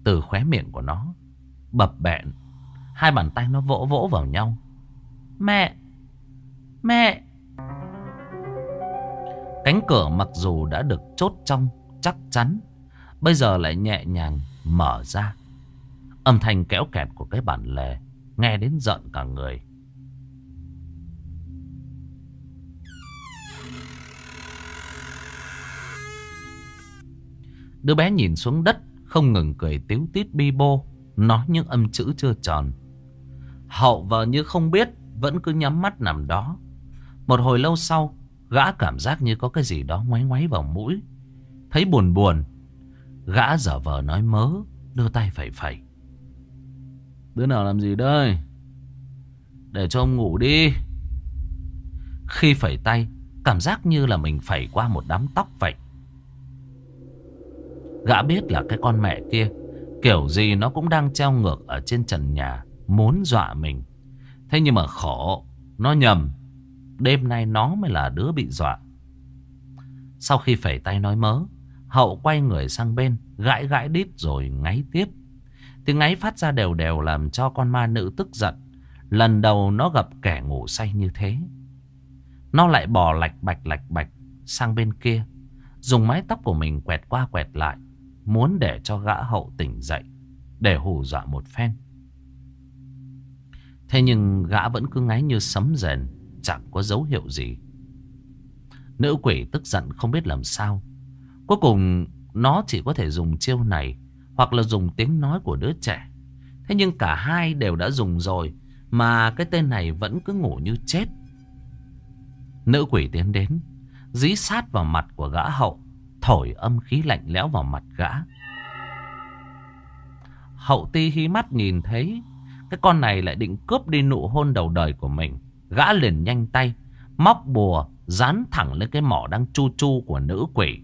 Từ khóe miệng của nó, Bập bẹn, Hai bàn tay nó vỗ vỗ vào nhau. Mẹ! Mẹ! Cánh cửa mặc dù đã được chốt trong, Chắc chắn, Bây giờ lại nhẹ nhàng mở ra. Âm thanh kéo kẹt của cái bản lề, Nghe đến giận cả người. Đứa bé nhìn xuống đất, Không ngừng cười tiếu tít bi bô, Nói những âm chữ chưa tròn. Hậu vờ như không biết, Vẫn cứ nhắm mắt nằm đó. Một hồi lâu sau, Gã cảm giác như có cái gì đó ngoáy ngoáy vào mũi. Thấy buồn buồn, Gã dở vờ nói mớ, Đưa tay phẩy phẩy. Đứa nào làm gì đây? Để cho ông ngủ đi. Khi phẩy tay Cảm giác như là mình phẩy qua một đám tóc vậy. Gã biết là cái con mẹ kia Kiểu gì nó cũng đang treo ngược Ở trên trần nhà Muốn dọa mình. Thế nhưng mà khổ Nó nhầm. Đêm nay nó mới là đứa bị dọa. Sau khi phẩy tay nói mớ Hậu quay người sang bên, gãi gãi đít rồi ngáy tiếp. Tiếng ấy phát ra đều đều làm cho con ma nữ tức giận. Lần đầu nó gặp kẻ ngủ say như thế. Nó lại bò lạch bạch lạch bạch sang bên kia. Dùng mái tóc của mình quẹt qua quẹt lại. Muốn để cho gã hậu tỉnh dậy. Để hù dọa một phen. Thế nhưng gã vẫn cứ ngáy như sấm rền. Chẳng có dấu hiệu gì. Nữ quỷ tức giận không biết làm sao. Cuối cùng, nó chỉ có thể dùng chiêu này hoặc là dùng tiếng nói của đứa trẻ. Thế nhưng cả hai đều đã dùng rồi mà cái tên này vẫn cứ ngủ như chết. Nữ quỷ tiến đến, dí sát vào mặt của gã hậu, thổi âm khí lạnh lẽo vào mặt gã. Hậu ti hí mắt nhìn thấy cái con này lại định cướp đi nụ hôn đầu đời của mình. Gã liền nhanh tay, móc bùa, dán thẳng lên cái mỏ đang chu chu của nữ quỷ.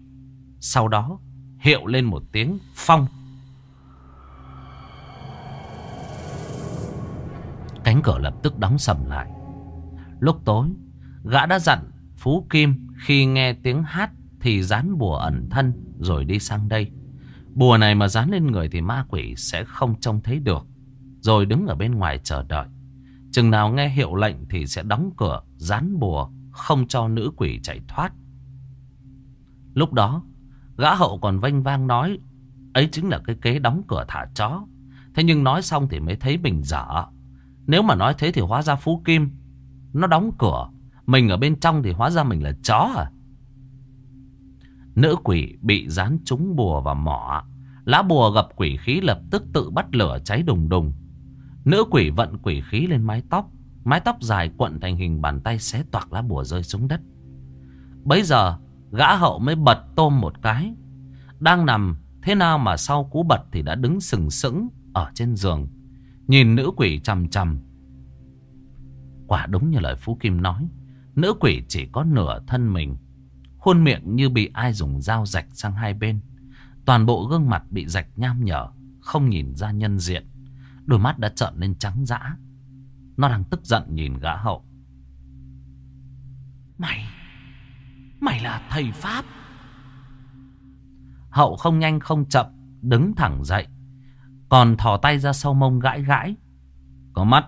Sau đó, hiệu lên một tiếng phong. Cánh cửa lập tức đóng sầm lại. Lúc tối, gã đã dặn Phú Kim khi nghe tiếng hát thì dán bùa ẩn thân rồi đi sang đây. Bùa này mà dán lên người thì ma quỷ sẽ không trông thấy được. Rồi đứng ở bên ngoài chờ đợi. Chừng nào nghe hiệu lệnh thì sẽ đóng cửa, dán bùa, không cho nữ quỷ chạy thoát. Lúc đó, gã hậu còn vênh vang nói, ấy chính là cái kế đóng cửa thả chó. Thế nhưng nói xong thì mới thấy mình dở. Nếu mà nói thế thì hóa ra Phú Kim, Nó đóng cửa. Mình ở bên trong thì hóa ra mình là chó à? Nữ quỷ bị dán trúng bùa và mỏ. Lá bùa gặp quỷ khí lập tức tự bắt lửa cháy đùng đùng. Nữ quỷ vận quỷ khí lên mái tóc. Mái tóc dài cuộn thành hình bàn tay xé toạc lá bùa rơi xuống đất. Bấy giờ, gã hậu mới bật tôm một cái. Đang nằm, thế nào mà sau cú bật thì đã đứng sừng sững ở trên giường. Nhìn nữ quỷ chằm chằm. Quả đúng như lời Phú Kim nói. Nữ quỷ chỉ có nửa thân mình. Khuôn miệng như bị ai dùng dao rạch sang hai bên. Toàn bộ gương mặt bị rạch nham nhở. Không nhìn ra nhân diện. Đôi mắt đã trợn lên trắng dã. Nó đang tức giận nhìn gã hậu. Mày... Mày là thầy Pháp. Hậu không nhanh không chậm. Đứng thẳng dậy. Còn thò tay ra sau mông gãi gãi. Có mắt,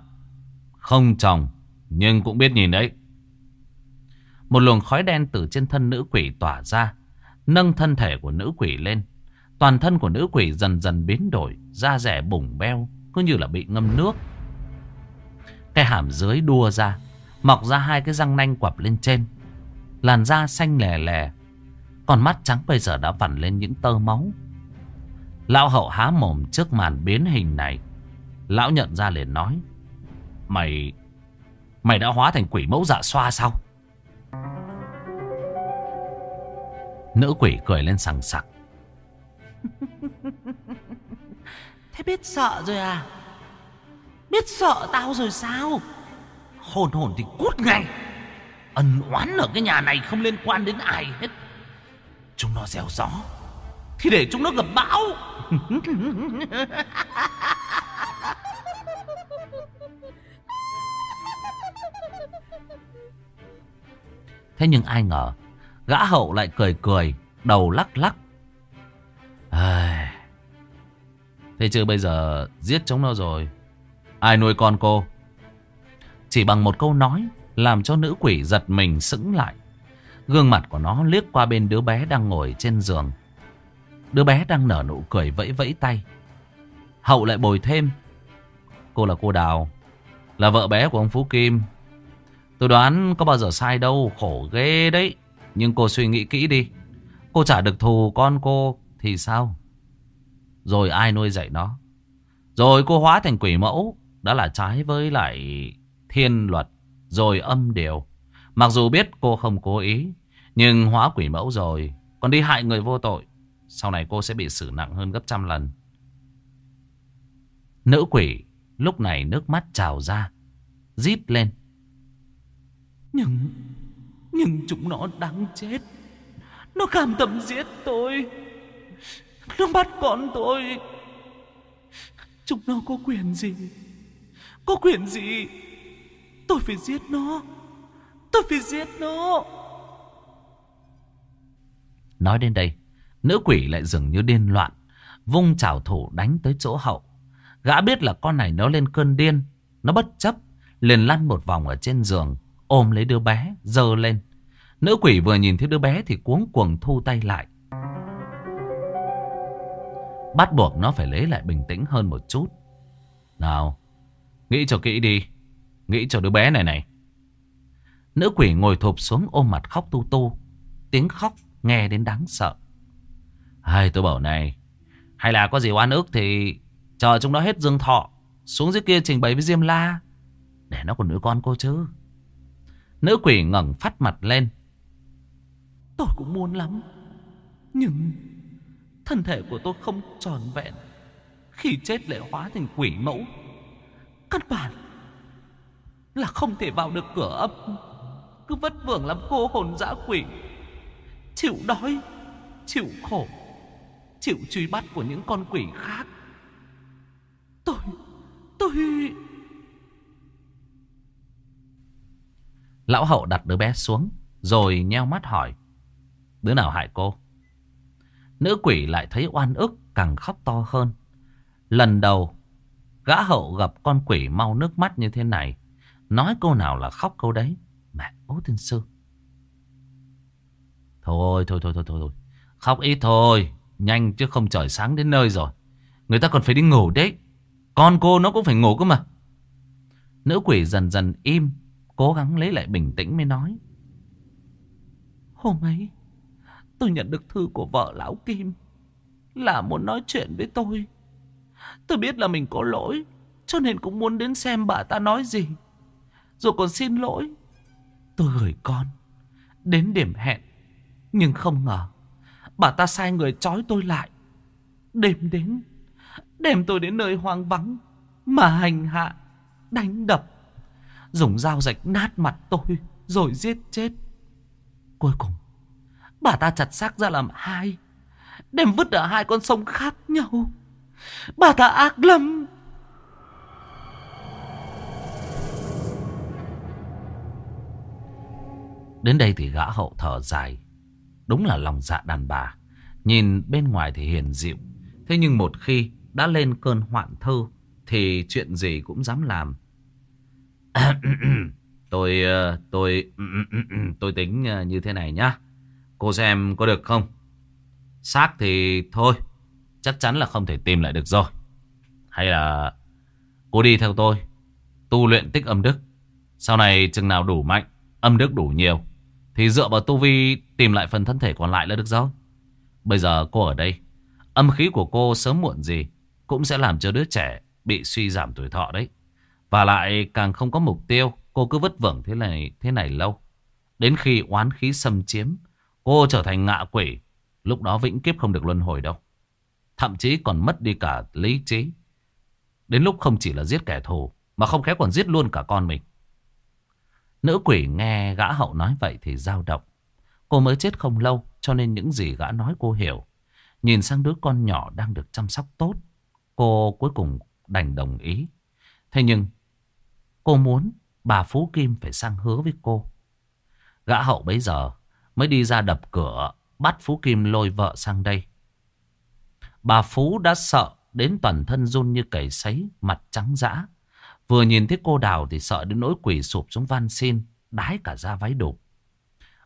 không tròng, nhưng cũng biết nhìn đấy. Một luồng khói đen từ trên thân nữ quỷ tỏa ra, nâng thân thể của nữ quỷ lên. Toàn thân của nữ quỷ dần dần biến đổi, da rẻ bùng beo, cứ như là bị ngâm nước. Cái hàm dưới đua ra, mọc ra hai cái răng nanh quặp lên trên. Làn da xanh lè lè, còn mắt trắng bây giờ đã vằn lên những tơ máu. Lão hậu há mồm trước màn biến hình này. Lão nhận ra liền nói. Mày... Mày đã hóa thành quỷ mẫu dạ xoa sao? Nữ quỷ cười lên sằng sặc. Thế biết sợ rồi à? Biết sợ tao rồi sao? Hồn hồn thì cút ngay. Ân oán ở cái nhà này không liên quan đến ai hết. Chúng nó gieo gió. Thì để chúng nó gặp bão. Thế nhưng ai ngờ Gã hậu lại cười cười Đầu lắc lắc. À, Thế chứ bây giờ Giết chúng nó rồi. Ai nuôi con cô? Chỉ bằng một câu nói Làm cho nữ quỷ giật mình sững lại. Gương mặt của nó liếc qua bên đứa bé đang ngồi trên giường. Đứa bé đang nở nụ cười vẫy vẫy tay. Hậu lại bồi thêm. Cô là cô Đào. Là vợ bé của ông Phú Kim. Tôi đoán có bao giờ sai đâu. Khổ ghê đấy. Nhưng cô suy nghĩ kỹ đi. Cô trả được thù con cô thì sao? Rồi ai nuôi dạy nó? Rồi cô hóa thành quỷ mẫu. Đã là trái với lại thiên luật. Rồi âm điều. Mặc dù biết cô không cố ý. Nhưng hóa quỷ mẫu rồi. Còn đi hại người vô tội. Sau này cô sẽ bị xử nặng hơn gấp trăm lần. Nữ quỷ lúc này nước mắt trào ra. Rít lên. Nhưng, nhưng chúng nó đáng chết. Nó cam tâm giết tôi. Nó bắt con tôi. Chúng nó có quyền gì? Có quyền gì? Tôi phải giết nó. Tôi phải giết nó. Nói đến đây. Nữ quỷ lại dường như điên loạn. Vung chảo thủ đánh tới chỗ hậu. Gã biết là con này nó lên cơn điên. Nó bất chấp. Liền lăn một vòng ở trên giường. Ôm lấy đứa bé. Dơ lên. Nữ quỷ vừa nhìn thấy đứa bé thì cuống cuồng thu tay lại. Bắt buộc nó phải lấy lại bình tĩnh hơn một chút. Nào. Nghĩ cho kỹ đi. Nghĩ cho đứa bé này này. Nữ quỷ ngồi thụp xuống ôm mặt khóc tu tu. Tiếng khóc nghe đến đáng sợ. Hay tôi bảo này. Hay là có gì oan ức thì chờ chúng nó hết dương thọ. Xuống dưới kia trình bày với Diêm La. Để nó còn nữ con cô chứ. Nữ quỷ ngẩng phát mặt lên. Tôi cũng muốn lắm. Nhưng thân thể của tôi không tròn vẹn. Khi chết lại hóa thành quỷ mẫu. Căn bản là không thể vào được cửa ấp. Cứ vất vưởng làm cô hồn dã quỷ. Chịu đói, chịu khổ, chịu truy bắt của những con quỷ khác. Tôi, tôi... Lão hậu đặt đứa bé xuống, rồi nheo mắt hỏi. Đứa nào hại cô? Nữ quỷ lại thấy oan ức càng khóc to hơn. Lần đầu, gã hậu gặp con quỷ mau nước mắt như thế này. Nói câu nào là khóc câu đấy. Mẹ ố tiên sư. Thôi, thôi, thôi, thôi, thôi, thôi. Khóc ít thôi. Nhanh chứ không trời sáng đến nơi rồi. Người ta còn phải đi ngủ đấy. Con cô nó cũng phải ngủ cơ mà. Nữ quỷ dần dần im. Cố gắng lấy lại bình tĩnh mới nói. Hôm ấy, tôi nhận được thư của vợ lão Kim. Là muốn nói chuyện với tôi. Tôi biết là mình có lỗi. Cho nên cũng muốn đến xem bà ta nói gì. Rồi còn xin lỗi. Tôi gửi con. Đến điểm hẹn. Nhưng không ngờ. Bà ta sai người trói tôi lại. Đêm đến. Đem tôi đến nơi hoang vắng. Mà hành hạ. Đánh đập. Dùng dao rạch nát mặt tôi. Rồi giết chết. Cuối cùng. Bà ta chặt xác ra làm hai. Đem vứt ở hai con sông khác nhau. Bà ta ác lắm. Đến đây thì gã hậu thở dài. Đúng là lòng dạ đàn bà. Nhìn bên ngoài thì hiền dịu. Thế nhưng một khi đã lên cơn hoạn thơ thì chuyện gì cũng dám làm. tôi ờ, tôi tôi tính ờ, như thế này nhá. Cô xem có được không? Xác thì thôi, chắc chắn là không thể tìm lại được rồi. Hay là cô đi theo tôi, tu luyện tích âm đức. Sau này chừng nào đủ mạnh, âm đức đủ nhiều thì dựa vào tu vi tìm lại phần thân thể còn lại là được rồi. Bây giờ cô ở đây. Âm khí của cô sớm muộn gì cũng sẽ làm cho đứa trẻ bị suy giảm tuổi thọ đấy. Và lại càng không có mục tiêu, cô cứ vất vưởng thế này thế này lâu. Đến khi oán khí xâm chiếm, cô trở thành ngạ quỷ, lúc đó vĩnh kiếp không được luân hồi đâu. Thậm chí còn mất đi cả lý trí. Đến lúc không chỉ là giết kẻ thù, mà không khéo còn giết luôn cả con mình. Nữ quỷ nghe gã hậu nói vậy thì dao động. Cô mới chết không lâu cho nên những gì gã nói cô hiểu. Nhìn sang đứa con nhỏ đang được chăm sóc tốt. Cô cuối cùng đành đồng ý. Thế nhưng cô muốn bà Phú Kim phải sang hứa với cô. Gã hậu bấy giờ mới đi ra đập cửa bắt Phú Kim lôi vợ sang đây. Bà Phú đã sợ đến toàn thân run như cầy sấy, mặt trắng dã. Vừa nhìn thấy cô đào thì sợ đến nỗi quỷ sụp xuống van xin, đái cả da váy đục.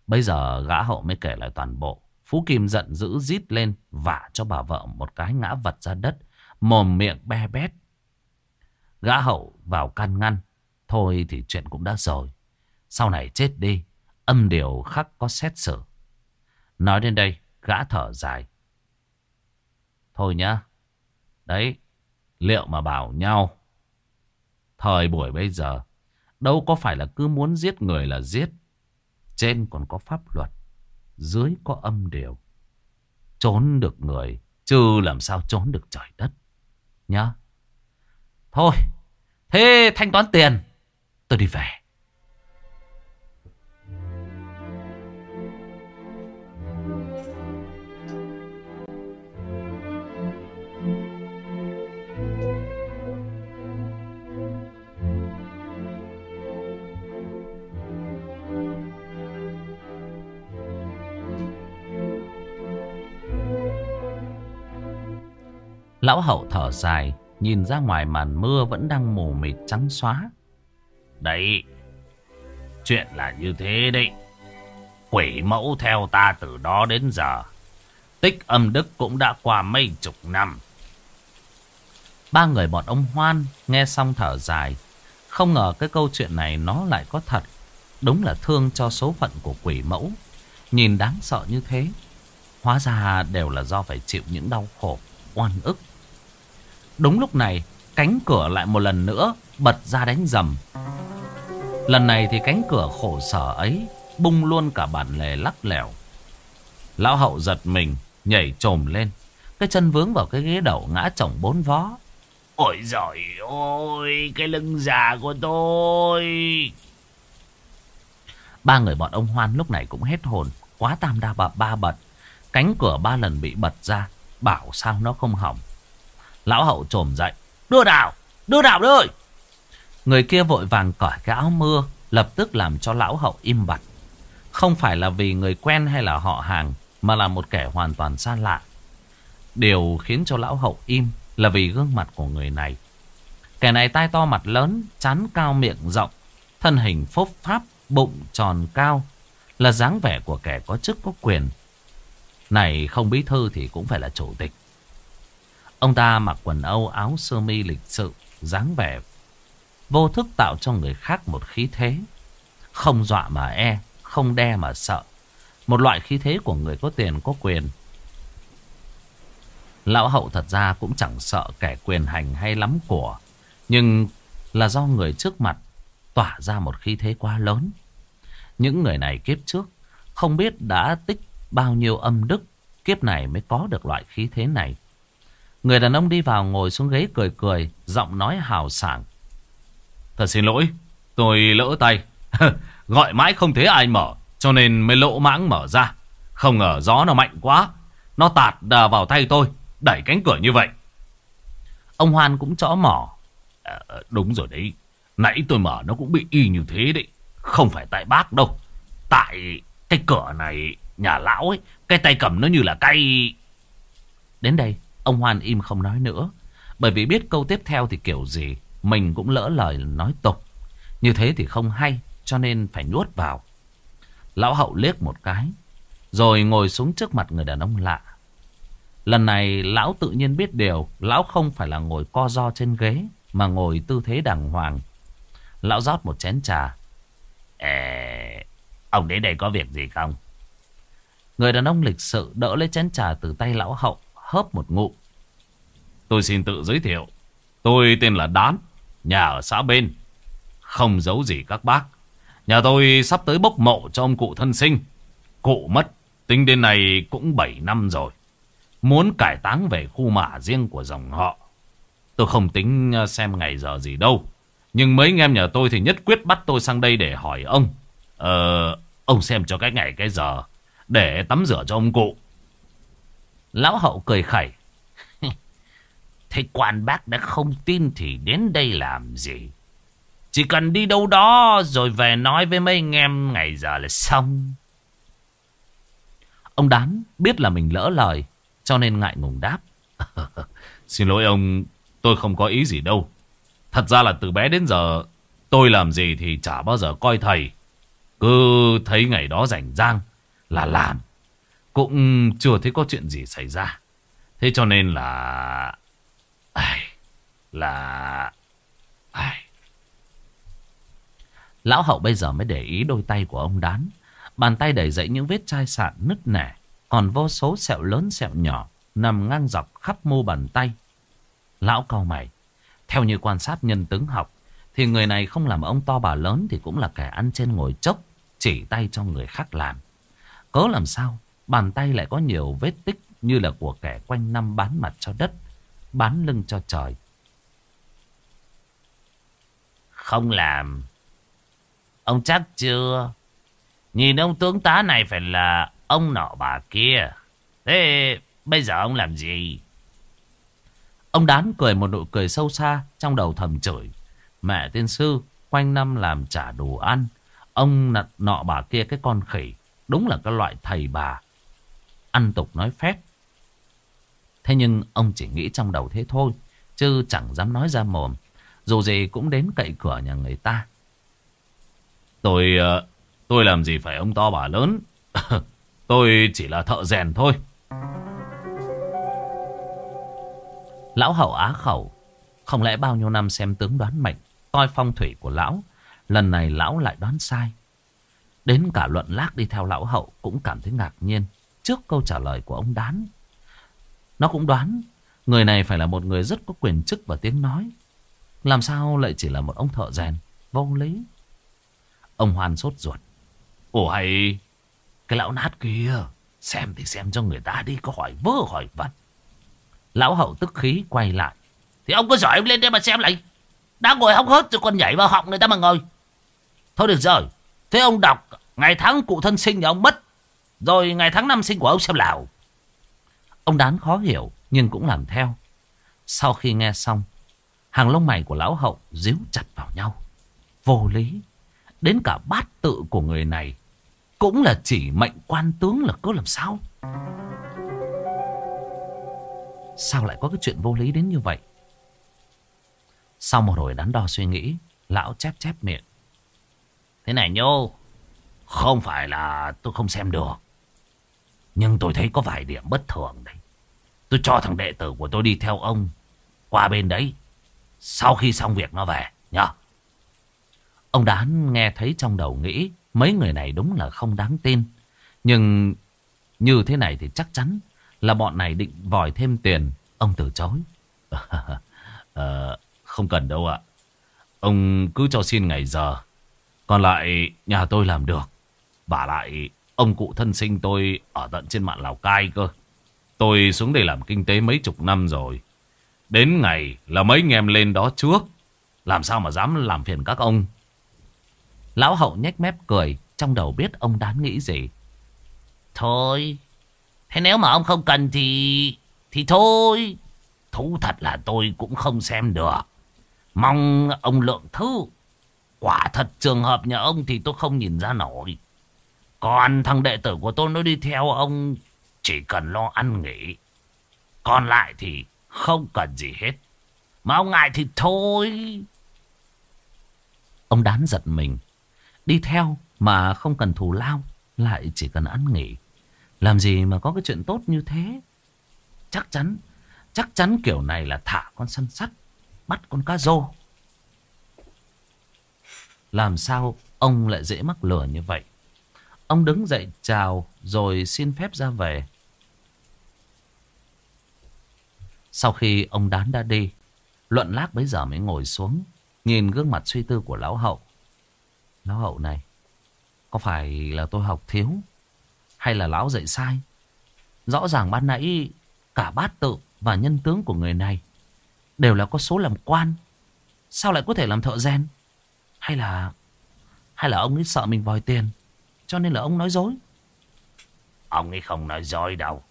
Bây giờ gã hậu mới kể lại toàn bộ. Phú Kim giận dữ rít lên vả cho bà vợ một cái ngã vật ra đất, mồm miệng be bét. Gã hậu vào can ngăn, thôi thì chuyện cũng đã rồi. Sau này chết đi, âm điều khắc có xét xử. Nói đến đây, gã thở dài. Thôi nhá, đấy, liệu mà bảo nhau Thời buổi bây giờ, đâu có phải là cứ muốn giết người là giết. Trên còn có pháp luật, dưới có âm điều. Trốn được người, chứ làm sao trốn được trời đất. Nhá. Thôi, thế thanh toán tiền, tôi đi về. Lão hậu thở dài, nhìn ra ngoài màn mưa vẫn đang mù mịt trắng xóa. Đấy, chuyện là như thế đấy. Quỷ mẫu theo ta từ đó đến giờ. Tích âm đức cũng đã qua mấy chục năm. Ba người bọn ông Hoan nghe xong thở dài. Không ngờ cái câu chuyện này nó lại có thật. Đúng là thương cho số phận của quỷ mẫu. Nhìn đáng sợ như thế. Hóa ra đều là do phải chịu những đau khổ, oan ức. Đúng lúc này, cánh cửa lại một lần nữa bật ra đánh rầm. Lần này thì cánh cửa khổ sở ấy bung luôn cả bản lề lắc lẻo. Lão hậu giật mình, nhảy trồm lên. Cái chân vướng vào cái ghế đầu ngã chồng bốn vó. Ôi giời ôi, cái lưng già của tôi. Ba người bọn ông Hoan lúc này cũng hết hồn. Quá tam đa bà ba bật. Cánh cửa ba lần bị bật ra. Bảo sao nó không hỏng. Lão hậu trồm dậy. Đưa đảo, đưa đảo đưa Người kia vội vàng cởi cái áo mưa. Lập tức làm cho lão hậu im bặt. Không phải là vì người quen hay là họ hàng. Mà là một kẻ hoàn toàn xa lạ. Điều khiến cho lão hậu im là vì gương mặt của người này. Kẻ này tai to mặt lớn, chán cao miệng rộng, thân hình phốp pháp, bụng tròn cao, là dáng vẻ của kẻ có chức có quyền. Này không bí thư thì cũng phải là chủ tịch. Ông ta mặc quần âu áo sơ mi lịch sự, dáng vẻ vô thức tạo cho người khác một khí thế. Không dọa mà e, không đe mà sợ. Một loại khí thế của người có tiền có quyền. Lão hậu thật ra cũng chẳng sợ kẻ quyền hành hay lắm của. Nhưng là do người trước mặt tỏa ra một khí thế quá lớn. Những người này kiếp trước không biết đã tích bao nhiêu âm đức kiếp này mới có được loại khí thế này. Người đàn ông đi vào ngồi xuống ghế cười cười, giọng nói hào sảng. Thật xin lỗi, tôi lỡ tay. Gọi mãi không thấy ai mở, cho nên mới lỗ mãng mở ra. Không ngờ gió nó mạnh quá, nó tạt vào tay tôi, đẩy cánh cửa như vậy. Ông Hoan cũng chõ mỏ. À, đúng rồi đấy, nãy tôi mở nó cũng bị y như thế đấy. Không phải tại bác đâu. Tại cái cửa này nhà lão ấy, cái tay cầm nó như là cây. Đến đây, ông Hoan im không nói nữa. Bởi vì biết câu tiếp theo thì kiểu gì, mình cũng lỡ lời nói tục. Như thế thì không hay, cho nên phải nuốt vào. Lão hậu liếc một cái, rồi ngồi xuống trước mặt người đàn ông lạ. Lần này lão tự nhiên biết điều, lão không phải là ngồi co do trên ghế, mà ngồi tư thế đàng hoàng. Lão rót một chén trà. Ê, ông đến đây có việc gì không? Người đàn ông lịch sự đỡ lấy chén trà từ tay lão hậu, hớp một ngụm. Tôi xin tự giới thiệu. Tôi tên là Đán, nhà ở xã bên. Không giấu gì các bác. Nhà tôi sắp tới bốc mộ cho ông cụ thân sinh. Cụ mất, tính đến này cũng 7 năm rồi. Muốn cải táng về khu mả riêng của dòng họ. Tôi không tính à, xem ngày giờ gì đâu. Nhưng mấy anh em nhà tôi thì nhất quyết bắt tôi sang đây để hỏi ông. Ờ, ông xem cho cái ngày cái giờ. Để tắm rửa cho ông cụ. Lão hậu cười khẩy. Thế quan bác đã không tin thì đến đây làm gì? Chỉ cần đi đâu đó rồi về nói với mấy anh em ngày giờ là xong. Ông Đán biết là mình lỡ lời cho nên ngại ngùng đáp. Xin lỗi ông, tôi không có ý gì đâu. Thật ra là từ bé đến giờ tôi làm gì thì chả bao giờ coi thầy. Cứ thấy ngày đó rảnh rang là làm. Cũng chưa thấy có chuyện gì xảy ra. Thế cho nên là... Ai... Là... Ai... Lão hậu bây giờ mới để ý đôi tay của ông đán. Bàn tay đẩy dậy những vết chai sạn nứt nẻ. Còn vô số sẹo lớn sẹo nhỏ nằm ngang dọc khắp mu bàn tay. Lão cao mày. Theo như quan sát nhân tướng học, thì người này không làm ông to bà lớn thì cũng là kẻ ăn trên ngồi chốc, chỉ tay cho người khác làm. Cớ làm sao, bàn tay lại có nhiều vết tích như là của kẻ quanh năm bán mặt cho đất, bán lưng cho trời. Không làm. Ông chắc chưa? Nhìn ông tướng tá này phải là ông nọ bà kia. Thế bây giờ ông làm gì? Ông đán cười một nụ cười sâu xa trong đầu thầm chửi. Mẹ tiên sư quanh năm làm trả đồ ăn. Ông nọ, nọ bà kia cái con khỉ. Đúng là cái loại thầy bà. Ăn tục nói phép. Thế nhưng ông chỉ nghĩ trong đầu thế thôi. Chứ chẳng dám nói ra mồm. Dù gì cũng đến cậy cửa nhà người ta. Tôi... ờ, Tôi làm gì phải ông to bà lớn. tôi chỉ là thợ rèn thôi. Lão hậu á khẩu. Không lẽ bao nhiêu năm xem tướng đoán mệnh. Coi phong thủy của lão. Lần này lão lại đoán sai. Đến cả luận lác đi theo lão hậu cũng cảm thấy ngạc nhiên. Trước câu trả lời của ông đán. Nó cũng đoán. Người này phải là một người rất có quyền chức và tiếng nói. Làm sao lại chỉ là một ông thợ rèn. Vô lý. Ông Hoan sốt ruột. Ồ hay... Cái lão nát kia. Xem thì xem cho người ta đi. Có hỏi vớ, hỏi vặt. Lão hậu tức khí quay lại. Thì ông có giỏi ông lên đây mà xem lại. Đã ngồi hóng hớt rồi còn nhảy vào họng người ta mà ngồi. Thôi được rồi. Thế ông đọc, ngày tháng cụ thân sinh nhà ông mất. Rồi ngày tháng năm sinh của ông xem nào. Ông đán khó hiểu nhưng cũng làm theo. Sau khi nghe xong, hàng lông mày của lão hậu díu chặt vào nhau. Vô lý. Đến cả bát tự của người này cũng là chỉ mệnh quan tướng là có làm sao. Sao lại có cái chuyện vô lý đến như vậy? Sau một hồi đắn đo suy nghĩ, lão chép chép miệng. Thế này nhô, không phải là tôi không xem được. Nhưng tôi thấy có vài điểm bất thường đấy. Tôi cho thằng đệ tử của tôi đi theo ông qua bên đấy. Sau khi xong việc nó về nhá. Ông đán nghe thấy trong đầu nghĩ mấy người này đúng là không đáng tin. Nhưng như thế này thì chắc chắn là bọn này định vòi thêm tiền. Ông từ chối. à, không cần đâu ạ. Ông cứ cho xin ngày giờ. Còn lại nhà tôi làm được. Và lại ông cụ thân sinh tôi ở tận trên mạng Lào Cai cơ. Tôi xuống đây làm kinh tế mấy chục năm rồi. Đến ngày là mấy anh em lên đó trước. Làm sao mà dám làm phiền các ông. Lão hậu nhếch mép cười. Trong đầu biết ông đán nghĩ gì. Thôi. Thế nếu mà ông không cần thì... Thì thôi. Thú thật là tôi cũng không xem được. Mong ông lượng thứ. Quả thật trường hợp nhà ông thì tôi không nhìn ra nổi. Còn thằng đệ tử của tôi nó đi theo ông, chỉ cần lo ăn nghỉ. Còn lại thì không cần gì hết. Mà ông ngại thì thôi. Ông đán giật mình. Đi theo mà không cần thù lao. Lại chỉ cần ăn nghỉ. Làm gì mà có cái chuyện tốt như thế? Chắc chắn. Chắc chắn kiểu này là thả con săn sắt. Bắt con cá rô. Làm sao ông lại dễ mắc lừa như vậy? Ông đứng dậy chào rồi xin phép ra về. Sau khi ông đán đã đi, luận lác bấy giờ mới ngồi xuống, nhìn gương mặt suy tư của lão hậu. Lão hậu này, có phải là tôi học thiếu, hay là lão dạy sai? Rõ ràng ban nãy cả bát tự và nhân tướng của người này đều là có số làm quan. Sao lại có thể làm thợ gen? Hay là... Hay là ông ấy sợ mình vòi tiền, cho nên là ông nói dối? Ông ấy không nói dối đâu.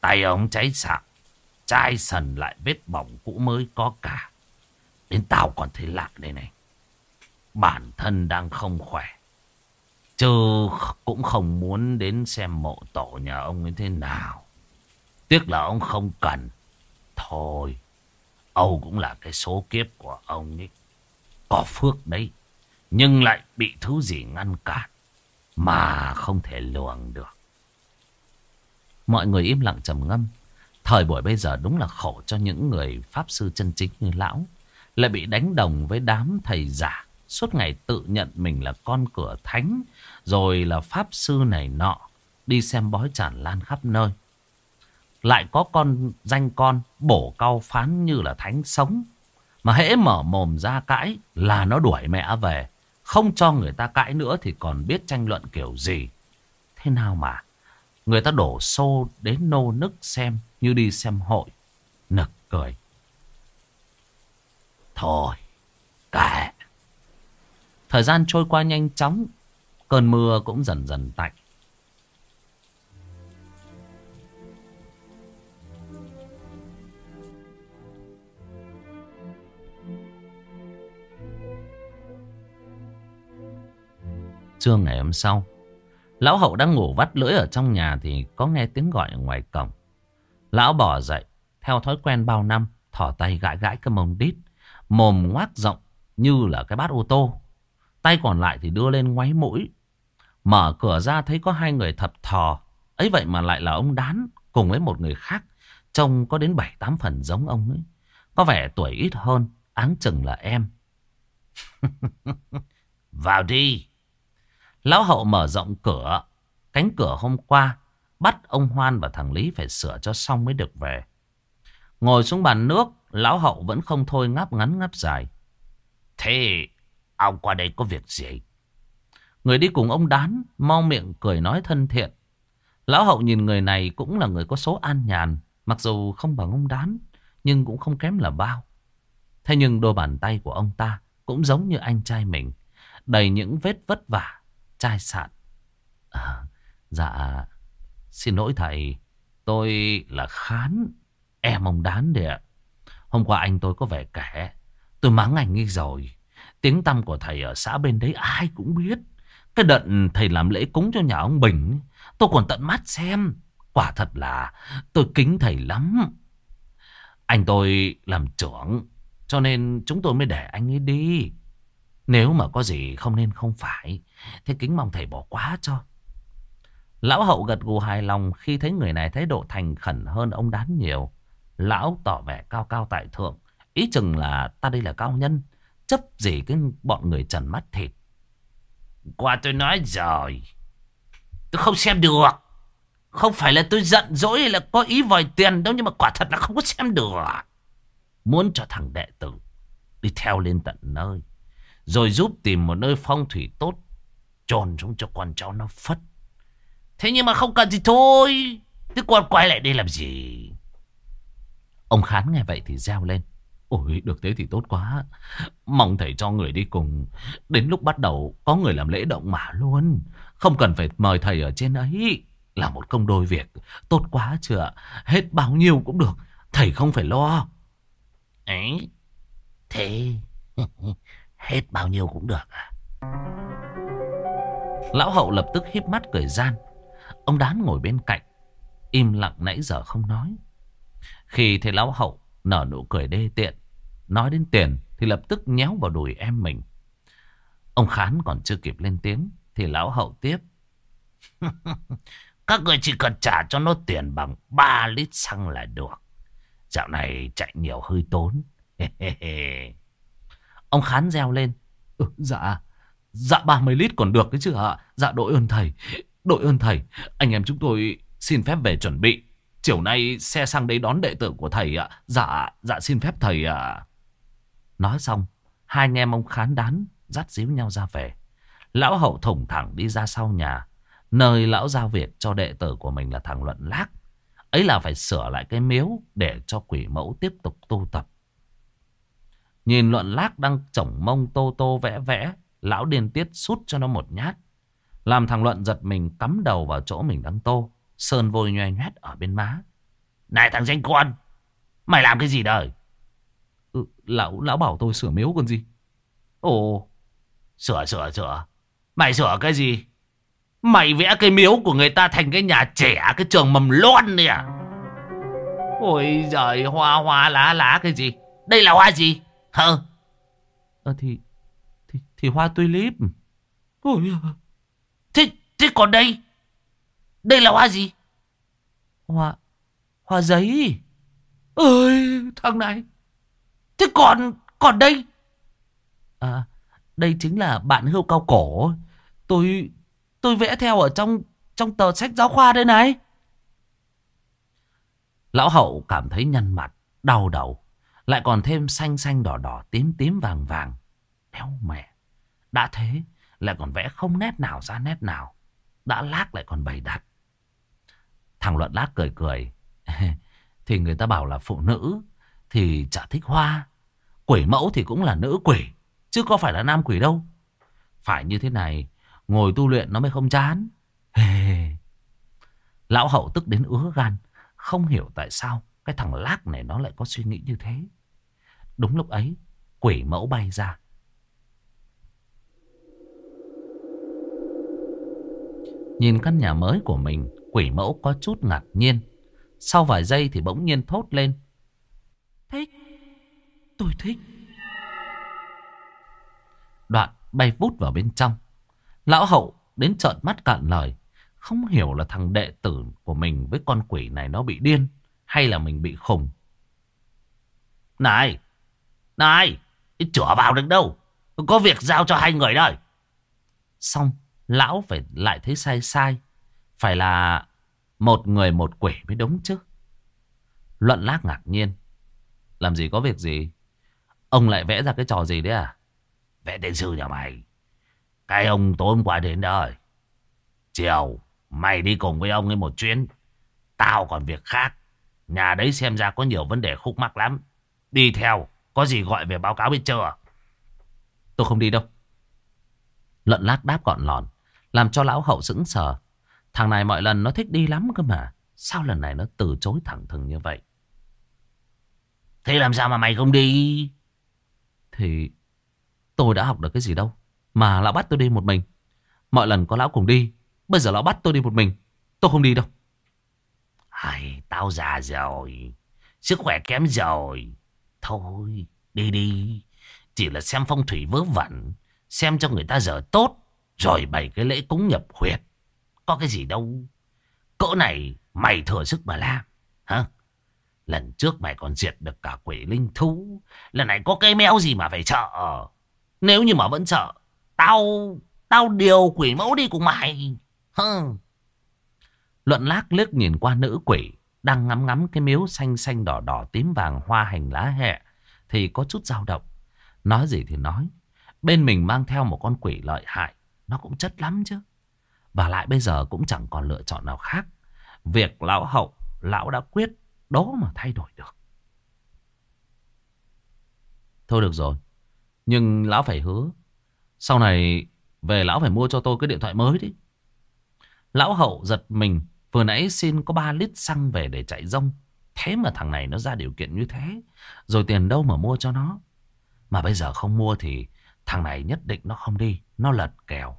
Tay ông cháy sạc. Chai sần lại vết bỏng cũ mới có cả. Đến tao còn thấy lạ đây này. Bản thân đang không khỏe. Chứ cũng không muốn đến xem mộ tổ nhà ông ấy thế nào. Tiếc là ông không cần. Thôi, Âu cũng là cái số kiếp của ông ấy. Có phước đấy. Nhưng lại bị thứ gì ngăn cản. Mà không thể lường được. Mọi người im lặng trầm ngâm. Thời buổi bây giờ đúng là khổ cho những người pháp sư chân chính như lão. Lại bị đánh đồng với đám thầy giả. Suốt ngày tự nhận mình là con cửa thánh. Rồi là pháp sư này nọ. Đi xem bói tràn lan khắp nơi. Lại có con danh con bổ cao phán như là thánh sống. Mà hễ mở mồm ra cãi là nó đuổi mẹ về. Không cho người ta cãi nữa thì còn biết tranh luận kiểu gì. Thế nào mà người ta đổ xô đến nô nức xem như đi xem hội. Nực cười. Thôi, kệ. Thời gian trôi qua nhanh chóng. Cơn mưa cũng dần dần tạnh. Trưa ngày hôm sau, Lão hậu đang ngủ vắt lưỡi ở trong nhà thì có nghe tiếng gọi ở ngoài cổng. Lão bỏ dậy. Theo thói quen bao năm. Thỏ tay gãi gãi cái mông đít. Mồm ngoác rộng như là cái bát ô tô. Tay còn lại thì đưa lên ngoáy mũi. Mở cửa ra thấy có hai người thập thò. ấy vậy mà lại là ông Đán cùng với một người khác. Trông có đến 7-8 phần giống ông ấy. Có vẻ tuổi ít hơn. Áng chừng là em. Vào đi. Lão hậu mở rộng cửa. Cánh cửa hôm qua. Bắt ông Hoan và thằng Lý phải sửa cho xong mới được về. Ngồi xuống bàn nước. Lão hậu vẫn không thôi ngáp ngắn ngáp dài. Thế ông qua đây có việc gì? Người đi cùng ông đán, mau miệng cười nói thân thiện. Lão hậu nhìn người này cũng là người có số an nhàn, mặc dù không bằng ông đán, nhưng cũng không kém là bao. Thế nhưng đôi bàn tay của ông ta cũng giống như anh trai mình, đầy những vết vất vả, chai sạn. À, dạ, xin lỗi thầy, tôi là Khán, em ông đán đấy ạ. Hôm qua anh tôi có vẻ kẻ, tôi mắng anh ấy rồi. Tiếng tăm của thầy ở xã bên đấy ai cũng biết. Cái đợt thầy làm lễ cúng cho nhà ông Bình, tôi còn tận mắt xem. Quả thật là tôi kính thầy lắm. Anh tôi làm trưởng, cho nên chúng tôi mới để anh ấy đi. Nếu mà có gì không nên không phải, thế kính mong thầy bỏ quá cho. Lão hậu gật gù hài lòng khi thấy người này thái độ thành khẩn hơn ông đán nhiều. Lão tỏ vẻ cao cao tại thượng. Ý chừng là ta đây là cao nhân. Chấp gì cái bọn người trần mắt thịt. Qua tôi nói rồi. Tôi không xem được. Không phải là tôi giận dỗi hay là có ý vòi tiền đâu. Nhưng mà quả thật là không có xem được. Muốn cho thằng đệ tử đi theo lên tận nơi. Rồi giúp tìm một nơi phong thủy tốt. Trồn xuống cho con cháu nó phất. Thế nhưng mà không cần gì thôi. Thế con quay lại đây làm gì? Ông Khán nghe vậy thì reo lên. Ôi, được thế thì tốt quá Mong thầy cho người đi cùng Đến lúc bắt đầu, có người làm lễ động mã luôn Không cần phải mời thầy ở trên ấy Là một công đôi việc Tốt quá chưa Hết bao nhiêu cũng được Thầy không phải lo Ấy, Thế Hết bao nhiêu cũng được à Lão hậu lập tức híp mắt cười gian Ông đán ngồi bên cạnh, Im lặng nãy giờ không nói Khi thấy lão hậu nở nụ cười đê tiện. Nói đến tiền thì lập tức nhéo vào đùi em mình. Ông Khán còn chưa kịp lên tiếng thì lão hậu tiếp. Các người chỉ cần trả cho nó tiền bằng 3 lít xăng là được. Dạo này chạy nhiều hơi tốn. Ông Khán reo lên. Ừ, dạ, dạ 30 lít còn được đấy chứ ạ. Dạ đội ơn thầy, đội ơn thầy. Anh em chúng tôi xin phép về chuẩn bị. Chiều nay xe sang đấy đón đệ tử của thầy ạ. Dạ, dạ xin phép thầy ạ. Nói xong, hai anh em ông khán đán dắt díu nhau ra về. Lão hậu thủng thẳng đi ra sau nhà, nơi lão giao việc cho đệ tử của mình là thằng Luận Lác. Ấy là phải sửa lại cái miếu để cho quỷ mẫu tiếp tục tu tập. Nhìn Luận Lác đang chổng mông tô tô vẽ vẽ, lão điên tiết sút cho nó một nhát. Làm thằng Luận giật mình cắm đầu vào chỗ mình đang tô. Sơn vôi nhoe nhoét ở bên má. Này thằng danh con, mày làm cái gì đời? Ừ, lão, lão bảo tôi sửa miếu còn gì. Ồ, sửa sửa sửa. Mày sửa cái gì? Mày vẽ cái miếu của người ta thành cái nhà trẻ, cái trường mầm loan nè. Ôi giời, hoa hoa lá lá cái gì? Đây là hoa gì? Hơ? Ờ thì, thì, thì hoa tulip. Ôi, thế, thế còn đây? Đây là hoa gì? Hoa... Hoa giấy. Ơi, thằng này. Thế còn... còn đây? À, đây chính là bạn hươu cao cổ. Tôi... tôi vẽ theo ở trong... trong tờ sách giáo khoa đây này. Lão hậu cảm thấy nhăn mặt, đau đầu. Lại còn thêm xanh xanh đỏ đỏ, tím tím vàng vàng. Đéo mẹ. Đã thế, lại còn vẽ không nét nào ra nét nào. Đã lác lại còn bày đặt. Thằng Luận Lác cười cười. thì người ta bảo là phụ nữ thì chả thích hoa. Quỷ mẫu thì cũng là nữ quỷ. Chứ có phải là nam quỷ đâu. Phải như thế này. Ngồi tu luyện nó mới không chán. Lão hậu tức đến ứa gan. Không hiểu tại sao cái thằng Lác này nó lại có suy nghĩ như thế. Đúng lúc ấy, quỷ mẫu bay ra. Nhìn căn nhà mới của mình, quỷ mẫu có chút ngạc nhiên. Sau vài giây thì bỗng nhiên thốt lên. Thích. Tôi thích. Đoạn bay vút vào bên trong. Lão hậu đến trợn mắt cạn lời. Không hiểu là thằng đệ tử của mình với con quỷ này nó bị điên. Hay là mình bị khùng. Này. Này. Chữa vào được đâu. Có việc giao cho hai người đây. Xong. Lão phải lại thấy sai sai. Phải là một người một quỷ mới đúng chứ. Luận lác ngạc nhiên. Làm gì có việc gì? Ông lại vẽ ra cái trò gì đấy à? Vẽ tên sư nhà mày. Cái ông tối hôm qua đến đời. Chiều, mày đi cùng với ông ấy một chuyến. Tao còn việc khác. Nhà đấy xem ra có nhiều vấn đề khúc mắc lắm. Đi theo, có gì gọi về báo cáo biết chưa? Tôi không đi đâu. Lận lác đáp gọn lòn. Làm cho lão hậu sững sờ. Thằng này mọi lần nó thích đi lắm cơ mà. Sao lần này nó từ chối thẳng thừng như vậy? Thế làm sao mà mày không đi? Thì tôi đã học được cái gì đâu. Mà lão bắt tôi đi một mình. Mọi lần có lão cùng đi. Bây giờ lão bắt tôi đi một mình. Tôi không đi đâu. Ai, tao già rồi. Sức khỏe kém rồi. Thôi, đi đi. Chỉ là xem phong thủy vớ vẩn. Xem cho người ta giờ tốt. Rồi bày cái lễ cúng nhập huyệt. Có cái gì đâu. Cỡ này mày thừa sức mà làm. Hả? Lần trước mày còn diệt được cả quỷ linh thú. Lần này có cây mèo gì mà phải sợ. Nếu như mà vẫn sợ. Tao... Tao điều quỷ mẫu đi cùng mày. Hơ. Luận lác liếc nhìn qua nữ quỷ. Đang ngắm ngắm cái miếu xanh xanh đỏ đỏ tím vàng hoa hành lá hẹ. Thì có chút dao động. Nói gì thì nói. Bên mình mang theo một con quỷ lợi hại. Nó cũng chất lắm chứ. Và lại bây giờ cũng chẳng còn lựa chọn nào khác. Việc lão hậu, lão đã quyết, đó mà thay đổi được. Thôi được rồi. Nhưng lão phải hứa. Sau này về lão phải mua cho tôi cái điện thoại mới đi. Lão hậu giật mình. Vừa nãy xin có 3 lít xăng về để chạy rông. Thế mà thằng này nó ra điều kiện như thế. Rồi tiền đâu mà mua cho nó. Mà bây giờ không mua thì thằng này nhất định nó không đi. Nó lật kèo.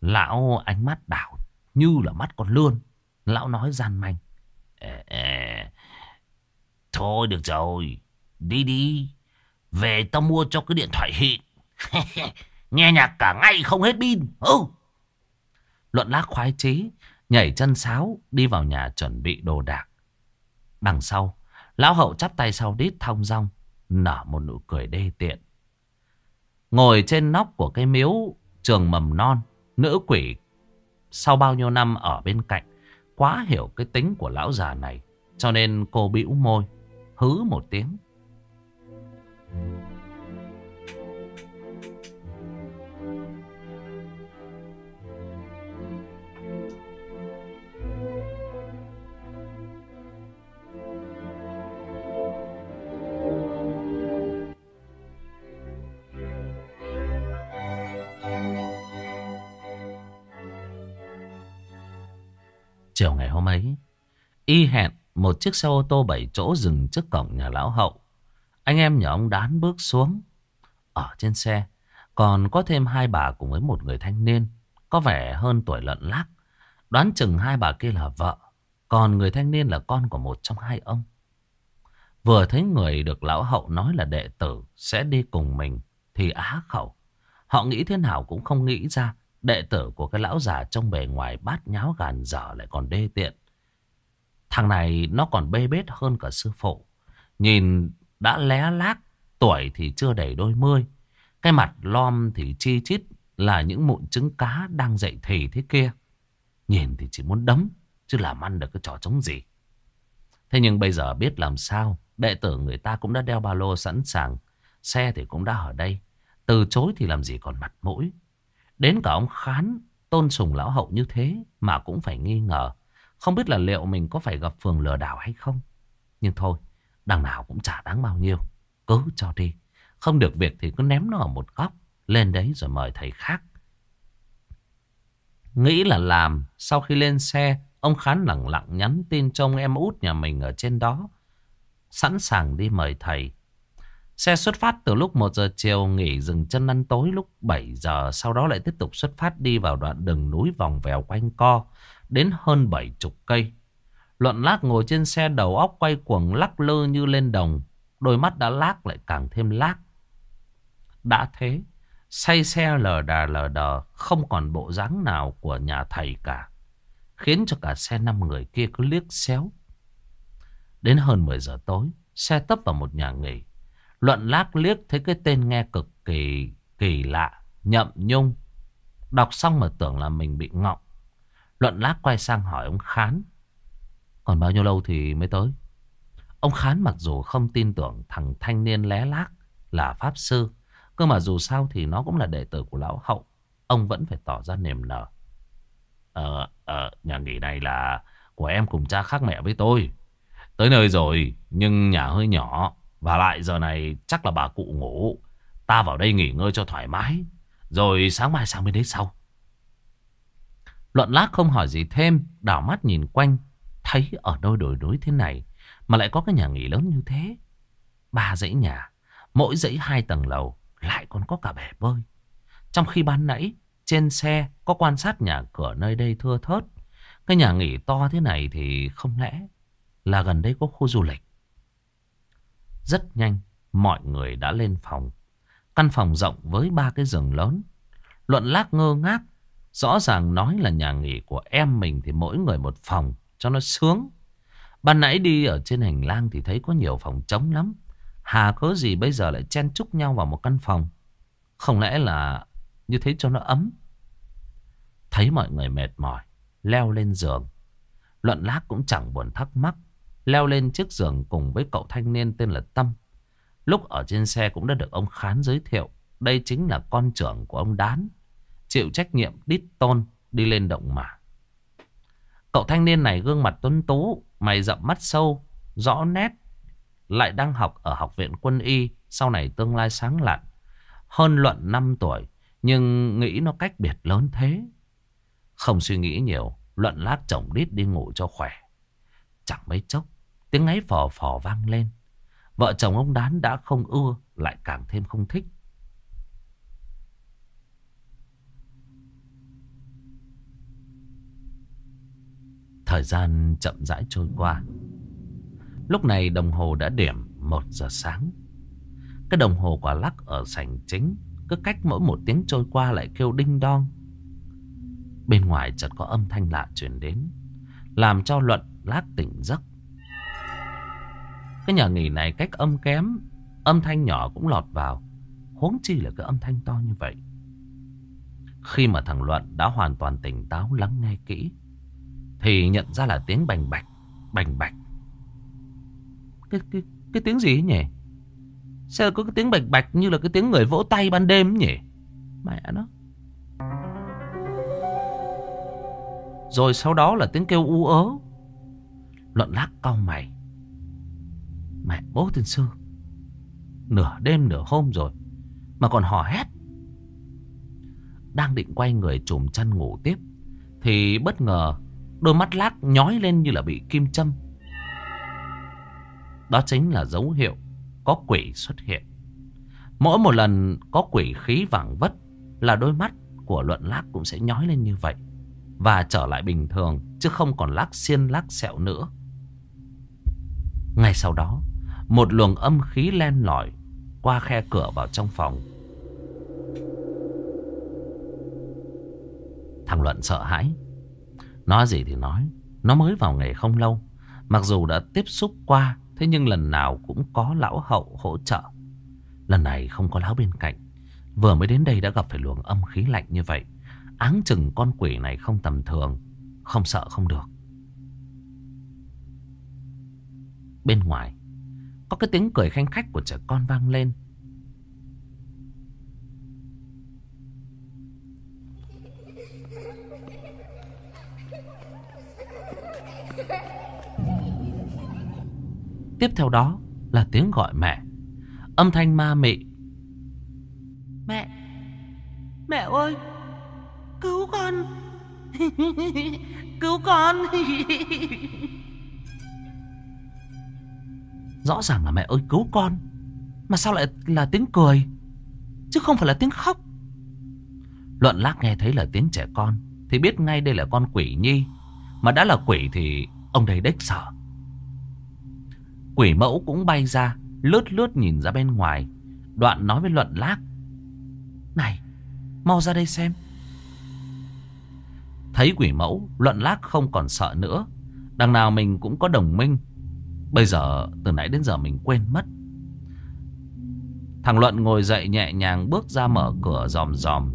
Lão ánh mắt đảo như là mắt con lươn. Lão nói gian manh. Ê, ê, thôi được rồi. Đi đi. Về tao mua cho cái điện thoại hiện. Nghe nhạc cả ngày không hết pin. Ừ. Luận lác khoái trí. Nhảy chân sáo đi vào nhà chuẩn bị đồ đạc. Đằng sau. Lão hậu chắp tay sau đít thong rong. Nở một nụ cười đê tiện. Ngồi trên nóc của cái miếu trường mầm non. Nữ quỷ sau bao nhiêu năm ở bên cạnh quá hiểu cái tính của lão già này. Cho nên cô bĩu môi, hứ một tiếng. Ngày hôm ấy, y hẹn một chiếc xe ô tô bảy chỗ dừng trước cổng nhà lão hậu. Anh em nhà ông đán bước xuống. Ở trên xe, còn có thêm hai bà cùng với một người thanh niên, có vẻ hơn tuổi lận lác. Đoán chừng hai bà kia là vợ, còn người thanh niên là con của một trong hai ông. Vừa thấy người được lão hậu nói là đệ tử sẽ đi cùng mình thì á khẩu. Họ nghĩ thế nào cũng không nghĩ ra Đệ tử của cái lão già trong bề ngoài bát nháo gàn dở lại còn đê tiện. Thằng này nó còn bê bết hơn cả sư phụ. Nhìn đã lé lác, tuổi thì chưa đầy đôi mươi. Cái mặt lom thì chi chít là những mụn trứng cá đang dậy thì thế kia. Nhìn thì chỉ muốn đấm, chứ làm ăn được cái trò chống gì. Thế nhưng bây giờ biết làm sao, đệ tử người ta cũng đã đeo ba lô sẵn sàng. Xe thì cũng đã ở đây. Từ chối thì làm gì còn mặt mũi. Đến cả ông Khán tôn sùng lão hậu như thế mà cũng phải nghi ngờ. Không biết là liệu mình có phải gặp phường lừa đảo hay không. Nhưng thôi, đằng nào cũng chả đáng bao nhiêu. Cứ cho đi. Không được việc thì cứ ném nó ở một góc. Lên đấy rồi mời thầy khác. Nghĩ là làm. Sau khi lên xe, ông Khán lặng lặng nhắn tin cho ông em út nhà mình ở trên đó. Sẵn sàng đi mời thầy. Xe xuất phát từ lúc 1 giờ chiều nghỉ dừng chân ăn tối lúc 7 giờ. Sau đó lại tiếp tục xuất phát đi vào đoạn đường núi vòng vèo quanh co. Đến hơn 70 cây. Luận lác ngồi trên xe đầu óc quay cuồng lắc lư như lên đồng. Đôi mắt đã lác lại càng thêm lác. Đã thế, say xe lờ đà lờ đờ, không còn bộ dáng nào của nhà thầy cả. Khiến cho cả xe năm người kia cứ liếc xéo. Đến hơn 10 giờ tối, xe tấp vào một nhà nghỉ. Luận lác liếc thấy cái tên nghe cực kỳ kỳ lạ, nhậm nhung. Đọc xong mà tưởng là mình bị ngọng. Luận lác quay sang hỏi ông Khán. Còn bao nhiêu lâu thì mới tới? Ông Khán mặc dù không tin tưởng thằng thanh niên lé lác là pháp sư. Cơ mà dù sao thì nó cũng là đệ tử của lão hậu. Ông vẫn phải tỏ ra niềm nở. Ờ, ờ, nhà nghỉ này là của em cùng cha khác mẹ với tôi. Tới nơi rồi, nhưng nhà hơi nhỏ. Và lại giờ này chắc là bà cụ ngủ. Ta vào đây nghỉ ngơi cho thoải mái. Rồi sáng mai sang bên đấy sau. Luận lác không hỏi gì thêm, đảo mắt nhìn quanh. Thấy ở đôi đồi núi thế này mà lại có cái nhà nghỉ lớn như thế. Ba dãy nhà, mỗi dãy hai tầng lầu, lại còn có cả bể bơi. Trong khi ban nãy, trên xe có quan sát nhà cửa nơi đây thưa thớt. Cái nhà nghỉ to thế này thì không lẽ là gần đây có khu du lịch. Rất nhanh, mọi người đã lên phòng. Căn phòng rộng với ba cái giường lớn. Luận lác ngơ ngác. Rõ ràng nói là nhà nghỉ của em mình thì mỗi người một phòng cho nó sướng. Ban nãy đi ở trên hành lang thì thấy có nhiều phòng trống lắm. Hà cớ gì bây giờ lại chen chúc nhau vào một căn phòng. Không lẽ là như thế cho nó ấm. Thấy mọi người mệt mỏi, leo lên giường. Luận lác cũng chẳng buồn thắc mắc. Leo lên chiếc giường cùng với cậu thanh niên tên là Tâm. Lúc ở trên xe cũng đã được ông Khán giới thiệu. Đây chính là con trưởng của ông Đán. Chịu trách nhiệm đít tôn đi lên động mà. Cậu thanh niên này gương mặt tuấn tú, mày rậm mắt sâu, rõ nét. Lại đang học ở học viện quân y, sau này tương lai sáng lạn. Hơn luận 5 tuổi, nhưng nghĩ nó cách biệt lớn thế. Không suy nghĩ nhiều, luận lát chồng đít đi ngủ cho khỏe. Chẳng mấy chốc, tiếng ấy phò phò vang lên. Vợ chồng ông Đán đã không ưa, lại càng thêm không thích. Thời gian chậm rãi trôi qua. Lúc này đồng hồ đã điểm một giờ sáng. Cái đồng hồ quả lắc ở sảnh chính cứ cách mỗi một tiếng trôi qua lại kêu đinh đong. Bên ngoài chợt có âm thanh lạ truyền đến, làm cho Luận lát tỉnh giấc. Cái nhà nghỉ này cách âm kém, âm thanh nhỏ cũng lọt vào, huống chi là cái âm thanh to như vậy. Khi mà thằng Luận đã hoàn toàn tỉnh táo lắng nghe kỹ, thì nhận ra là tiếng bành bạch, bành bạch. Cái, cái, cái tiếng gì nhỉ? Sao có cái tiếng bạch bạch như là cái tiếng người vỗ tay ban đêm nhỉ? Mẹ nó. Rồi sau đó là tiếng kêu u ớ. Luận lắc cau mày. Mẹ bố tiên sư. Nửa đêm nửa hôm rồi. Mà còn hò hét. Đang định quay người trùm chân ngủ tiếp. Thì bất ngờ đôi mắt lác nhói lên như là bị kim châm. Đó chính là dấu hiệu có quỷ xuất hiện. Mỗi một lần có quỷ khí vàng vất là đôi mắt của luận lác cũng sẽ nhói lên như vậy. Và trở lại bình thường chứ không còn lác xiên lác sẹo nữa. Ngay sau đó, một luồng âm khí len lỏi qua khe cửa vào trong phòng. Thằng Luận sợ hãi. Nói gì thì nói, nó mới vào nghề không lâu. Mặc dù đã tiếp xúc qua Thế nhưng lần nào cũng có lão hậu hỗ trợ. Lần này không có lão bên cạnh. Vừa mới đến đây đã gặp phải luồng âm khí lạnh như vậy. Áng chừng con quỷ này không tầm thường. Không sợ không được. Bên ngoài, có cái tiếng cười khanh khách của trẻ con vang lên. Tiếp theo đó là tiếng gọi mẹ. Âm thanh ma mị. Mẹ! Mẹ ơi! Cứu con! Cứu con! Rõ ràng là mẹ ơi cứu con. Mà sao lại là tiếng cười? Chứ không phải là tiếng khóc. Luận lác nghe thấy là tiếng trẻ con. Thì biết ngay đây là con quỷ nhi. Mà đã là quỷ thì Ông đây đếch sợ. Quỷ mẫu cũng bay ra, lướt lướt nhìn ra bên ngoài. Đoạn nói với Luận Lác. Này, mau ra đây xem. Thấy quỷ mẫu, Luận Lác không còn sợ nữa. Đằng nào mình cũng có đồng minh. Bây giờ, từ nãy đến giờ mình quên mất. Thằng Luận ngồi dậy nhẹ nhàng bước ra mở cửa dòm dòm.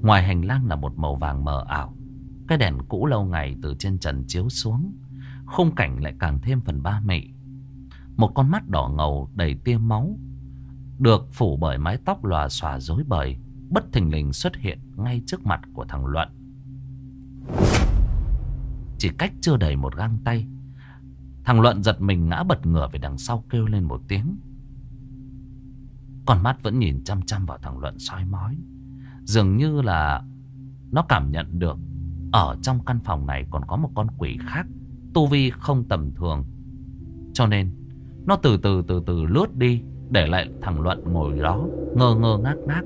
Ngoài hành lang là một màu vàng mờ ảo. Cái đèn cũ lâu ngày từ trên trần chiếu xuống. Khung cảnh lại càng thêm phần ba mị. Một con mắt đỏ ngầu đầy tia máu. Được phủ bởi mái tóc lòa xòa rối bời. Bất thình lình xuất hiện ngay trước mặt của thằng Luận. Chỉ cách chưa đầy một găng tay. Thằng Luận giật mình ngã bật ngửa về đằng sau kêu lên một tiếng. Con mắt vẫn nhìn chăm chăm vào thằng Luận soi mói. Dường như là nó cảm nhận được ở trong căn phòng này còn có một con quỷ khác. Tu vi không tầm thường. Cho nên nó từ từ từ từ lướt đi để lại thằng Luận ngồi đó ngơ ngơ ngác ngác.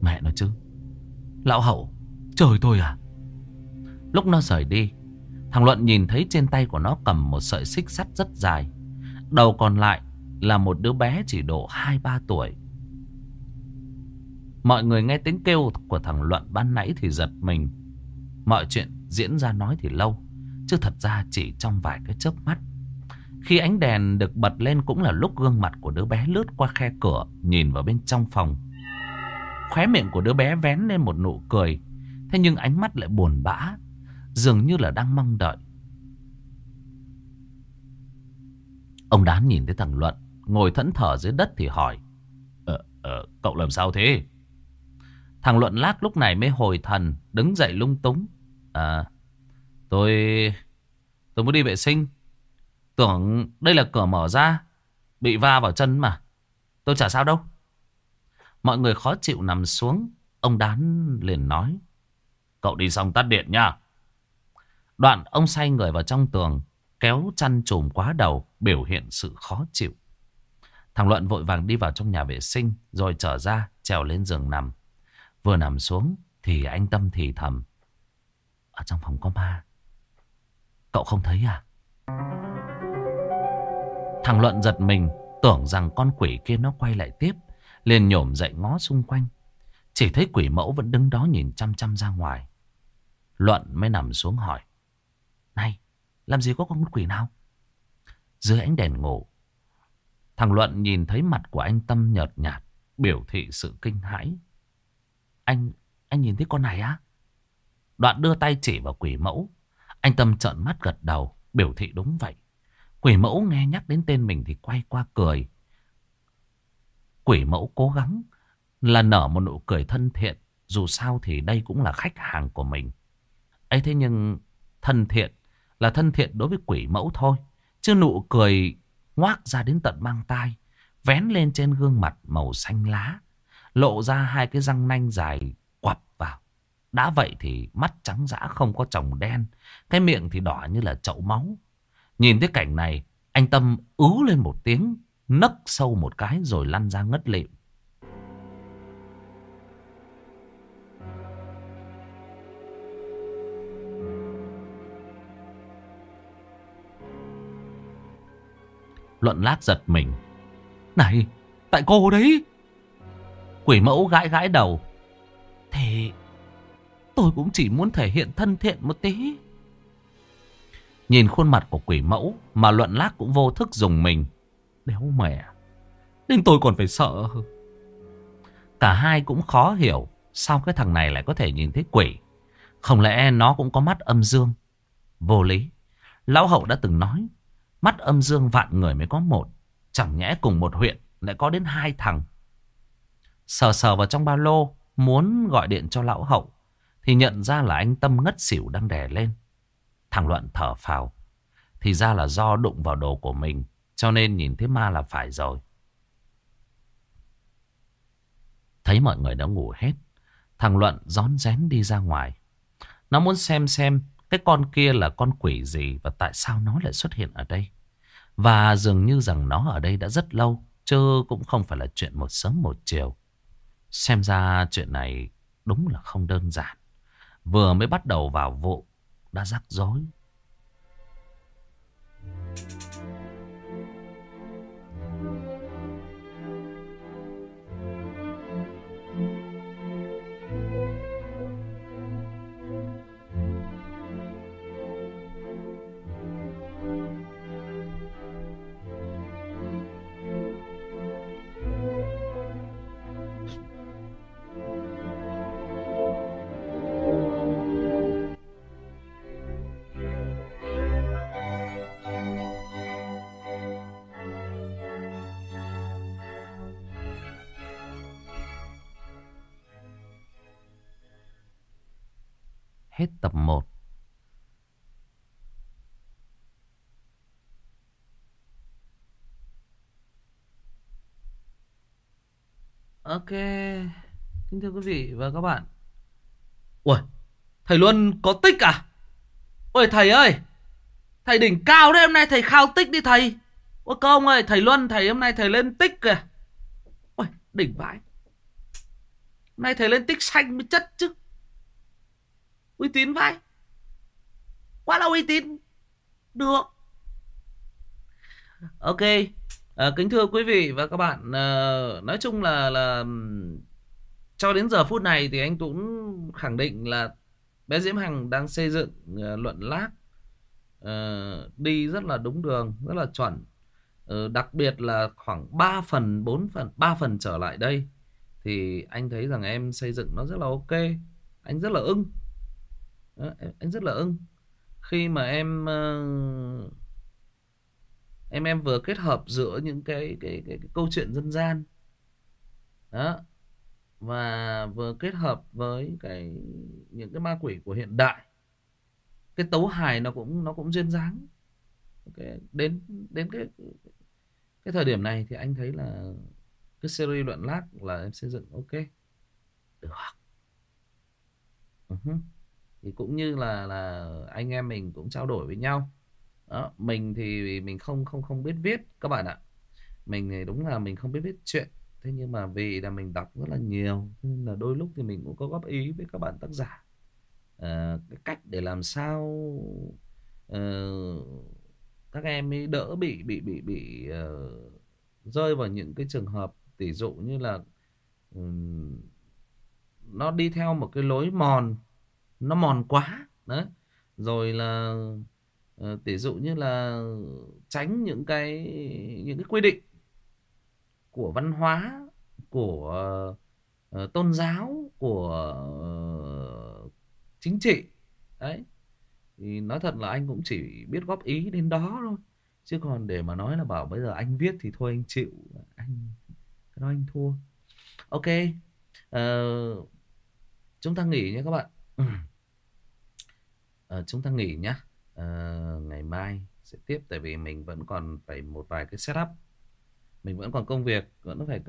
Mẹ nó chứ. Lão hậu, trời tôi à. Lúc nó rời đi, thằng Luận nhìn thấy trên tay của nó cầm một sợi xích sắt rất dài. Đầu còn lại là một đứa bé chỉ độ 2-3 tuổi. Mọi người nghe tiếng kêu của thằng Luận ban nãy thì giật mình. Mọi chuyện diễn ra nói thì lâu, chứ thật ra chỉ trong vài cái chớp mắt. Khi ánh đèn được bật lên cũng là lúc gương mặt của đứa bé lướt qua khe cửa, nhìn vào bên trong phòng. Khóe miệng của đứa bé vén lên một nụ cười, thế nhưng ánh mắt lại buồn bã, dường như là đang mong đợi. Ông Đán nhìn thấy thằng Luận Ngồi thẫn thở dưới đất thì hỏi Ờ, ờ, cậu làm sao thế? Thằng Luận Lác lúc này mới hồi thần Đứng dậy lung túng À, tôi... Tôi muốn đi vệ sinh Tưởng đây là cửa mở ra Bị va vào chân mà Tôi chả sao đâu Mọi người khó chịu nằm xuống Ông Đán liền nói Cậu đi xong tắt điện nha Đoạn ông say người vào trong tường, Kéo chăn trùm quá đầu, Biểu hiện sự khó chịu. Thằng Luận vội vàng đi vào trong nhà vệ sinh, Rồi trở ra, trèo lên giường nằm. Vừa nằm xuống, Thì anh Tâm thì thầm, Ở trong phòng có ma. Cậu không thấy à? Thằng Luận giật mình, Tưởng rằng con quỷ kia nó quay lại tiếp, liền nhổm dậy ngó xung quanh. Chỉ thấy quỷ mẫu vẫn đứng đó nhìn chăm chăm ra ngoài. Luận mới nằm xuống hỏi này Làm gì có con quỷ nào Dưới ánh đèn ngủ Thằng Luận nhìn thấy mặt của anh Tâm nhợt nhạt, biểu thị sự kinh hãi. Anh, anh nhìn thấy con này á? Đoạn đưa tay chỉ vào quỷ mẫu. Anh Tâm trợn mắt gật đầu, biểu thị đúng vậy. Quỷ mẫu nghe nhắc đến tên mình thì quay qua cười. Quỷ mẫu cố gắng là nở một nụ cười thân thiện. Dù sao thì đây cũng là khách hàng của mình. ấy thế nhưng thân thiện là thân thiện đối với quỷ mẫu thôi. Chứ nụ cười ngoác ra đến tận mang tai, vén lên trên gương mặt màu xanh lá, lộ ra hai cái răng nanh dài quặp vào. Đã vậy thì mắt trắng dã không có tròng đen, cái miệng thì đỏ như là chậu máu. Nhìn thấy cảnh này, anh Tâm ứ lên một tiếng, nấc sâu một cái rồi lăn ra ngất lịm. Luận lát giật mình. Này, tại cô đấy. Quỷ mẫu gãi gãi đầu. Thì tôi cũng chỉ muốn thể hiện thân thiện một tí. Nhìn khuôn mặt của quỷ mẫu mà luận lát cũng vô thức dùng mình. Đéo mẹ. Nên tôi còn phải sợ. Cả hai cũng khó hiểu sao cái thằng này lại có thể nhìn thấy quỷ. Không lẽ nó cũng có mắt âm dương? Vô lý. Lão hậu đã từng nói Mắt âm dương vạn người mới có một. Chẳng nhẽ cùng một huyện lại có đến hai thằng. Sờ sờ vào trong ba lô, muốn gọi điện cho lão hậu. Thì nhận ra là anh Tâm ngất xỉu đang đè lên. Thằng Luận thở phào. Thì ra là do đụng vào đồ của mình. Cho nên nhìn thấy ma là phải rồi. Thấy mọi người đã ngủ hết. Thằng Luận rón rén đi ra ngoài. Nó muốn xem xem cái con kia là con quỷ gì và tại sao nó lại xuất hiện ở đây. Và dường như rằng nó ở đây đã rất lâu, chứ cũng không phải là chuyện một sớm một chiều. Xem ra chuyện này đúng là không đơn giản. Vừa mới bắt đầu vào vụ đã rắc rối. Hết tập 1. Ok. Kính thưa quý vị và các bạn. Ui, thầy Luân có tích à? Ôi thầy ơi, thầy đỉnh cao đấy hôm nay thầy khao tích đi thầy. Ôi các ông ơi, thầy Luân thầy hôm nay thầy lên tích kìa. Ôi, đỉnh vãi. Hôm nay thầy lên tích xanh mới chất chứ uy tín vãi quá là uy tín. Được. Ok. À, kính thưa quý vị và các bạn à, nói chung là là cho đến giờ phút này thì anh cũng khẳng định là bé diễm hằng đang xây dựng uh, luận lác uh, đi rất là đúng đường rất là chuẩn. Uh, đặc biệt là khoảng 3 phần 4 phần 3 phần trở lại đây thì anh thấy rằng em xây dựng nó rất là ok. Anh rất là ưng đó, anh rất là ưng. Khi mà em uh, em em vừa kết hợp giữa những cái cái cái, cái câu chuyện dân gian đó và vừa kết hợp với cái những cái ma quỷ của hiện đại cái tấu hài nó cũng nó cũng duyên dáng. Okay. đến đến cái cái thời điểm này thì anh thấy là cái series luận lát là em xây dựng ok được. Uh-huh thì cũng như là là anh em mình cũng trao đổi với nhau. Đó mình thì mình không không không biết viết các bạn ạ. Mình thì đúng là mình không biết viết chuyện. Thế nhưng mà vì là mình đọc rất là nhiều nên là đôi lúc thì mình cũng có góp ý với các bạn tác giả. À, cái cách để làm sao uh, các em ấy đỡ bị bị bị bị uh, rơi vào những cái trường hợp tỷ dụ như là um, nó đi theo một cái lối mòn nó mòn quá đấy. Rồi là ờ, tỷ dụ như là tránh những cái những cái quy định của văn hóa của uh, tôn giáo của uh, chính trị đấy. Thì nói thật là anh cũng chỉ biết góp ý đến đó thôi chứ còn để mà nói là bảo bây giờ anh viết thì thôi anh chịu anh cái đó anh thua. Ok uh, chúng ta nghỉ nhé các bạn à, chúng ta nghỉ nhá. À, ngày mai sẽ tiếp tại vì mình vẫn còn phải một vài cái setup. Mình vẫn còn công việc vẫn phải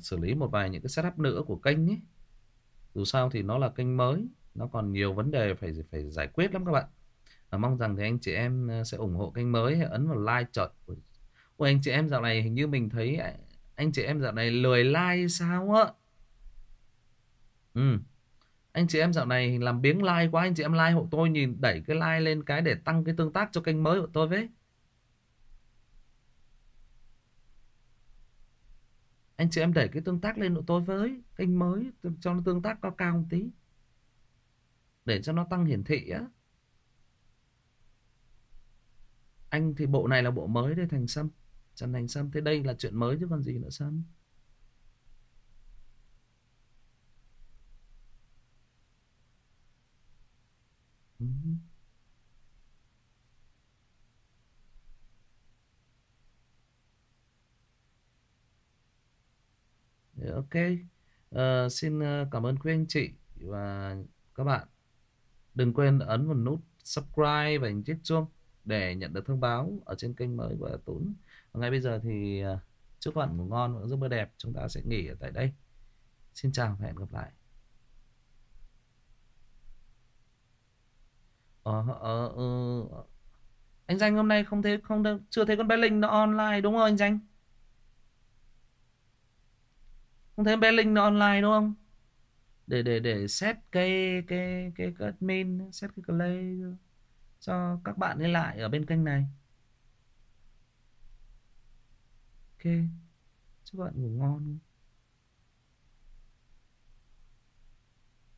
xử lý một vài những cái setup nữa của kênh nhé. Dù sao thì nó là kênh mới nó còn nhiều vấn đề phải phải giải quyết lắm các bạn. Và mong rằng thì anh chị em ờ, sẽ ủng hộ kênh mới ấn vào like chọn Ôi anh chị em dạo này hình như mình thấy à, anh chị em dạo này lười like sao á? Ừ anh chị em dạo này làm biếng like quá, anh chị em like hộ tôi nhìn, đẩy cái like lên cái để tăng cái tương tác cho kênh mới của tôi với. Anh chị em đẩy cái tương tác lên của tôi với, kênh mới cho nó tương tác cao cao một tí. Để cho nó tăng hiển thị á. Anh thì bộ này là bộ mới đây, thành sâm. Trần thành sâm, thế đây là chuyện mới chứ còn gì nữa sâm. Ok, uh, xin ờ, cảm ơn quý anh chị và các bạn. Đừng quên ấn vào nút subscribe và chiếc chuông để nhận được thông báo ở trên kênh mới của Tuấn. Và ngay bây giờ thì uh, chúc bạn ngủ ngon và giấc mơ đẹp. Chúng ta sẽ nghỉ ở tại đây. Xin chào và hẹn gặp lại. Ờ, ờ, ờ, anh Danh hôm nay không thấy không chưa thấy con bé Linh nó online đúng không anh Danh? không thấy bé linh nó online đúng không? Để để để set cái cái cái, cái admin set cái play cho các bạn ấy lại ở bên kênh này. Ok. Chúc bạn ngủ ngon.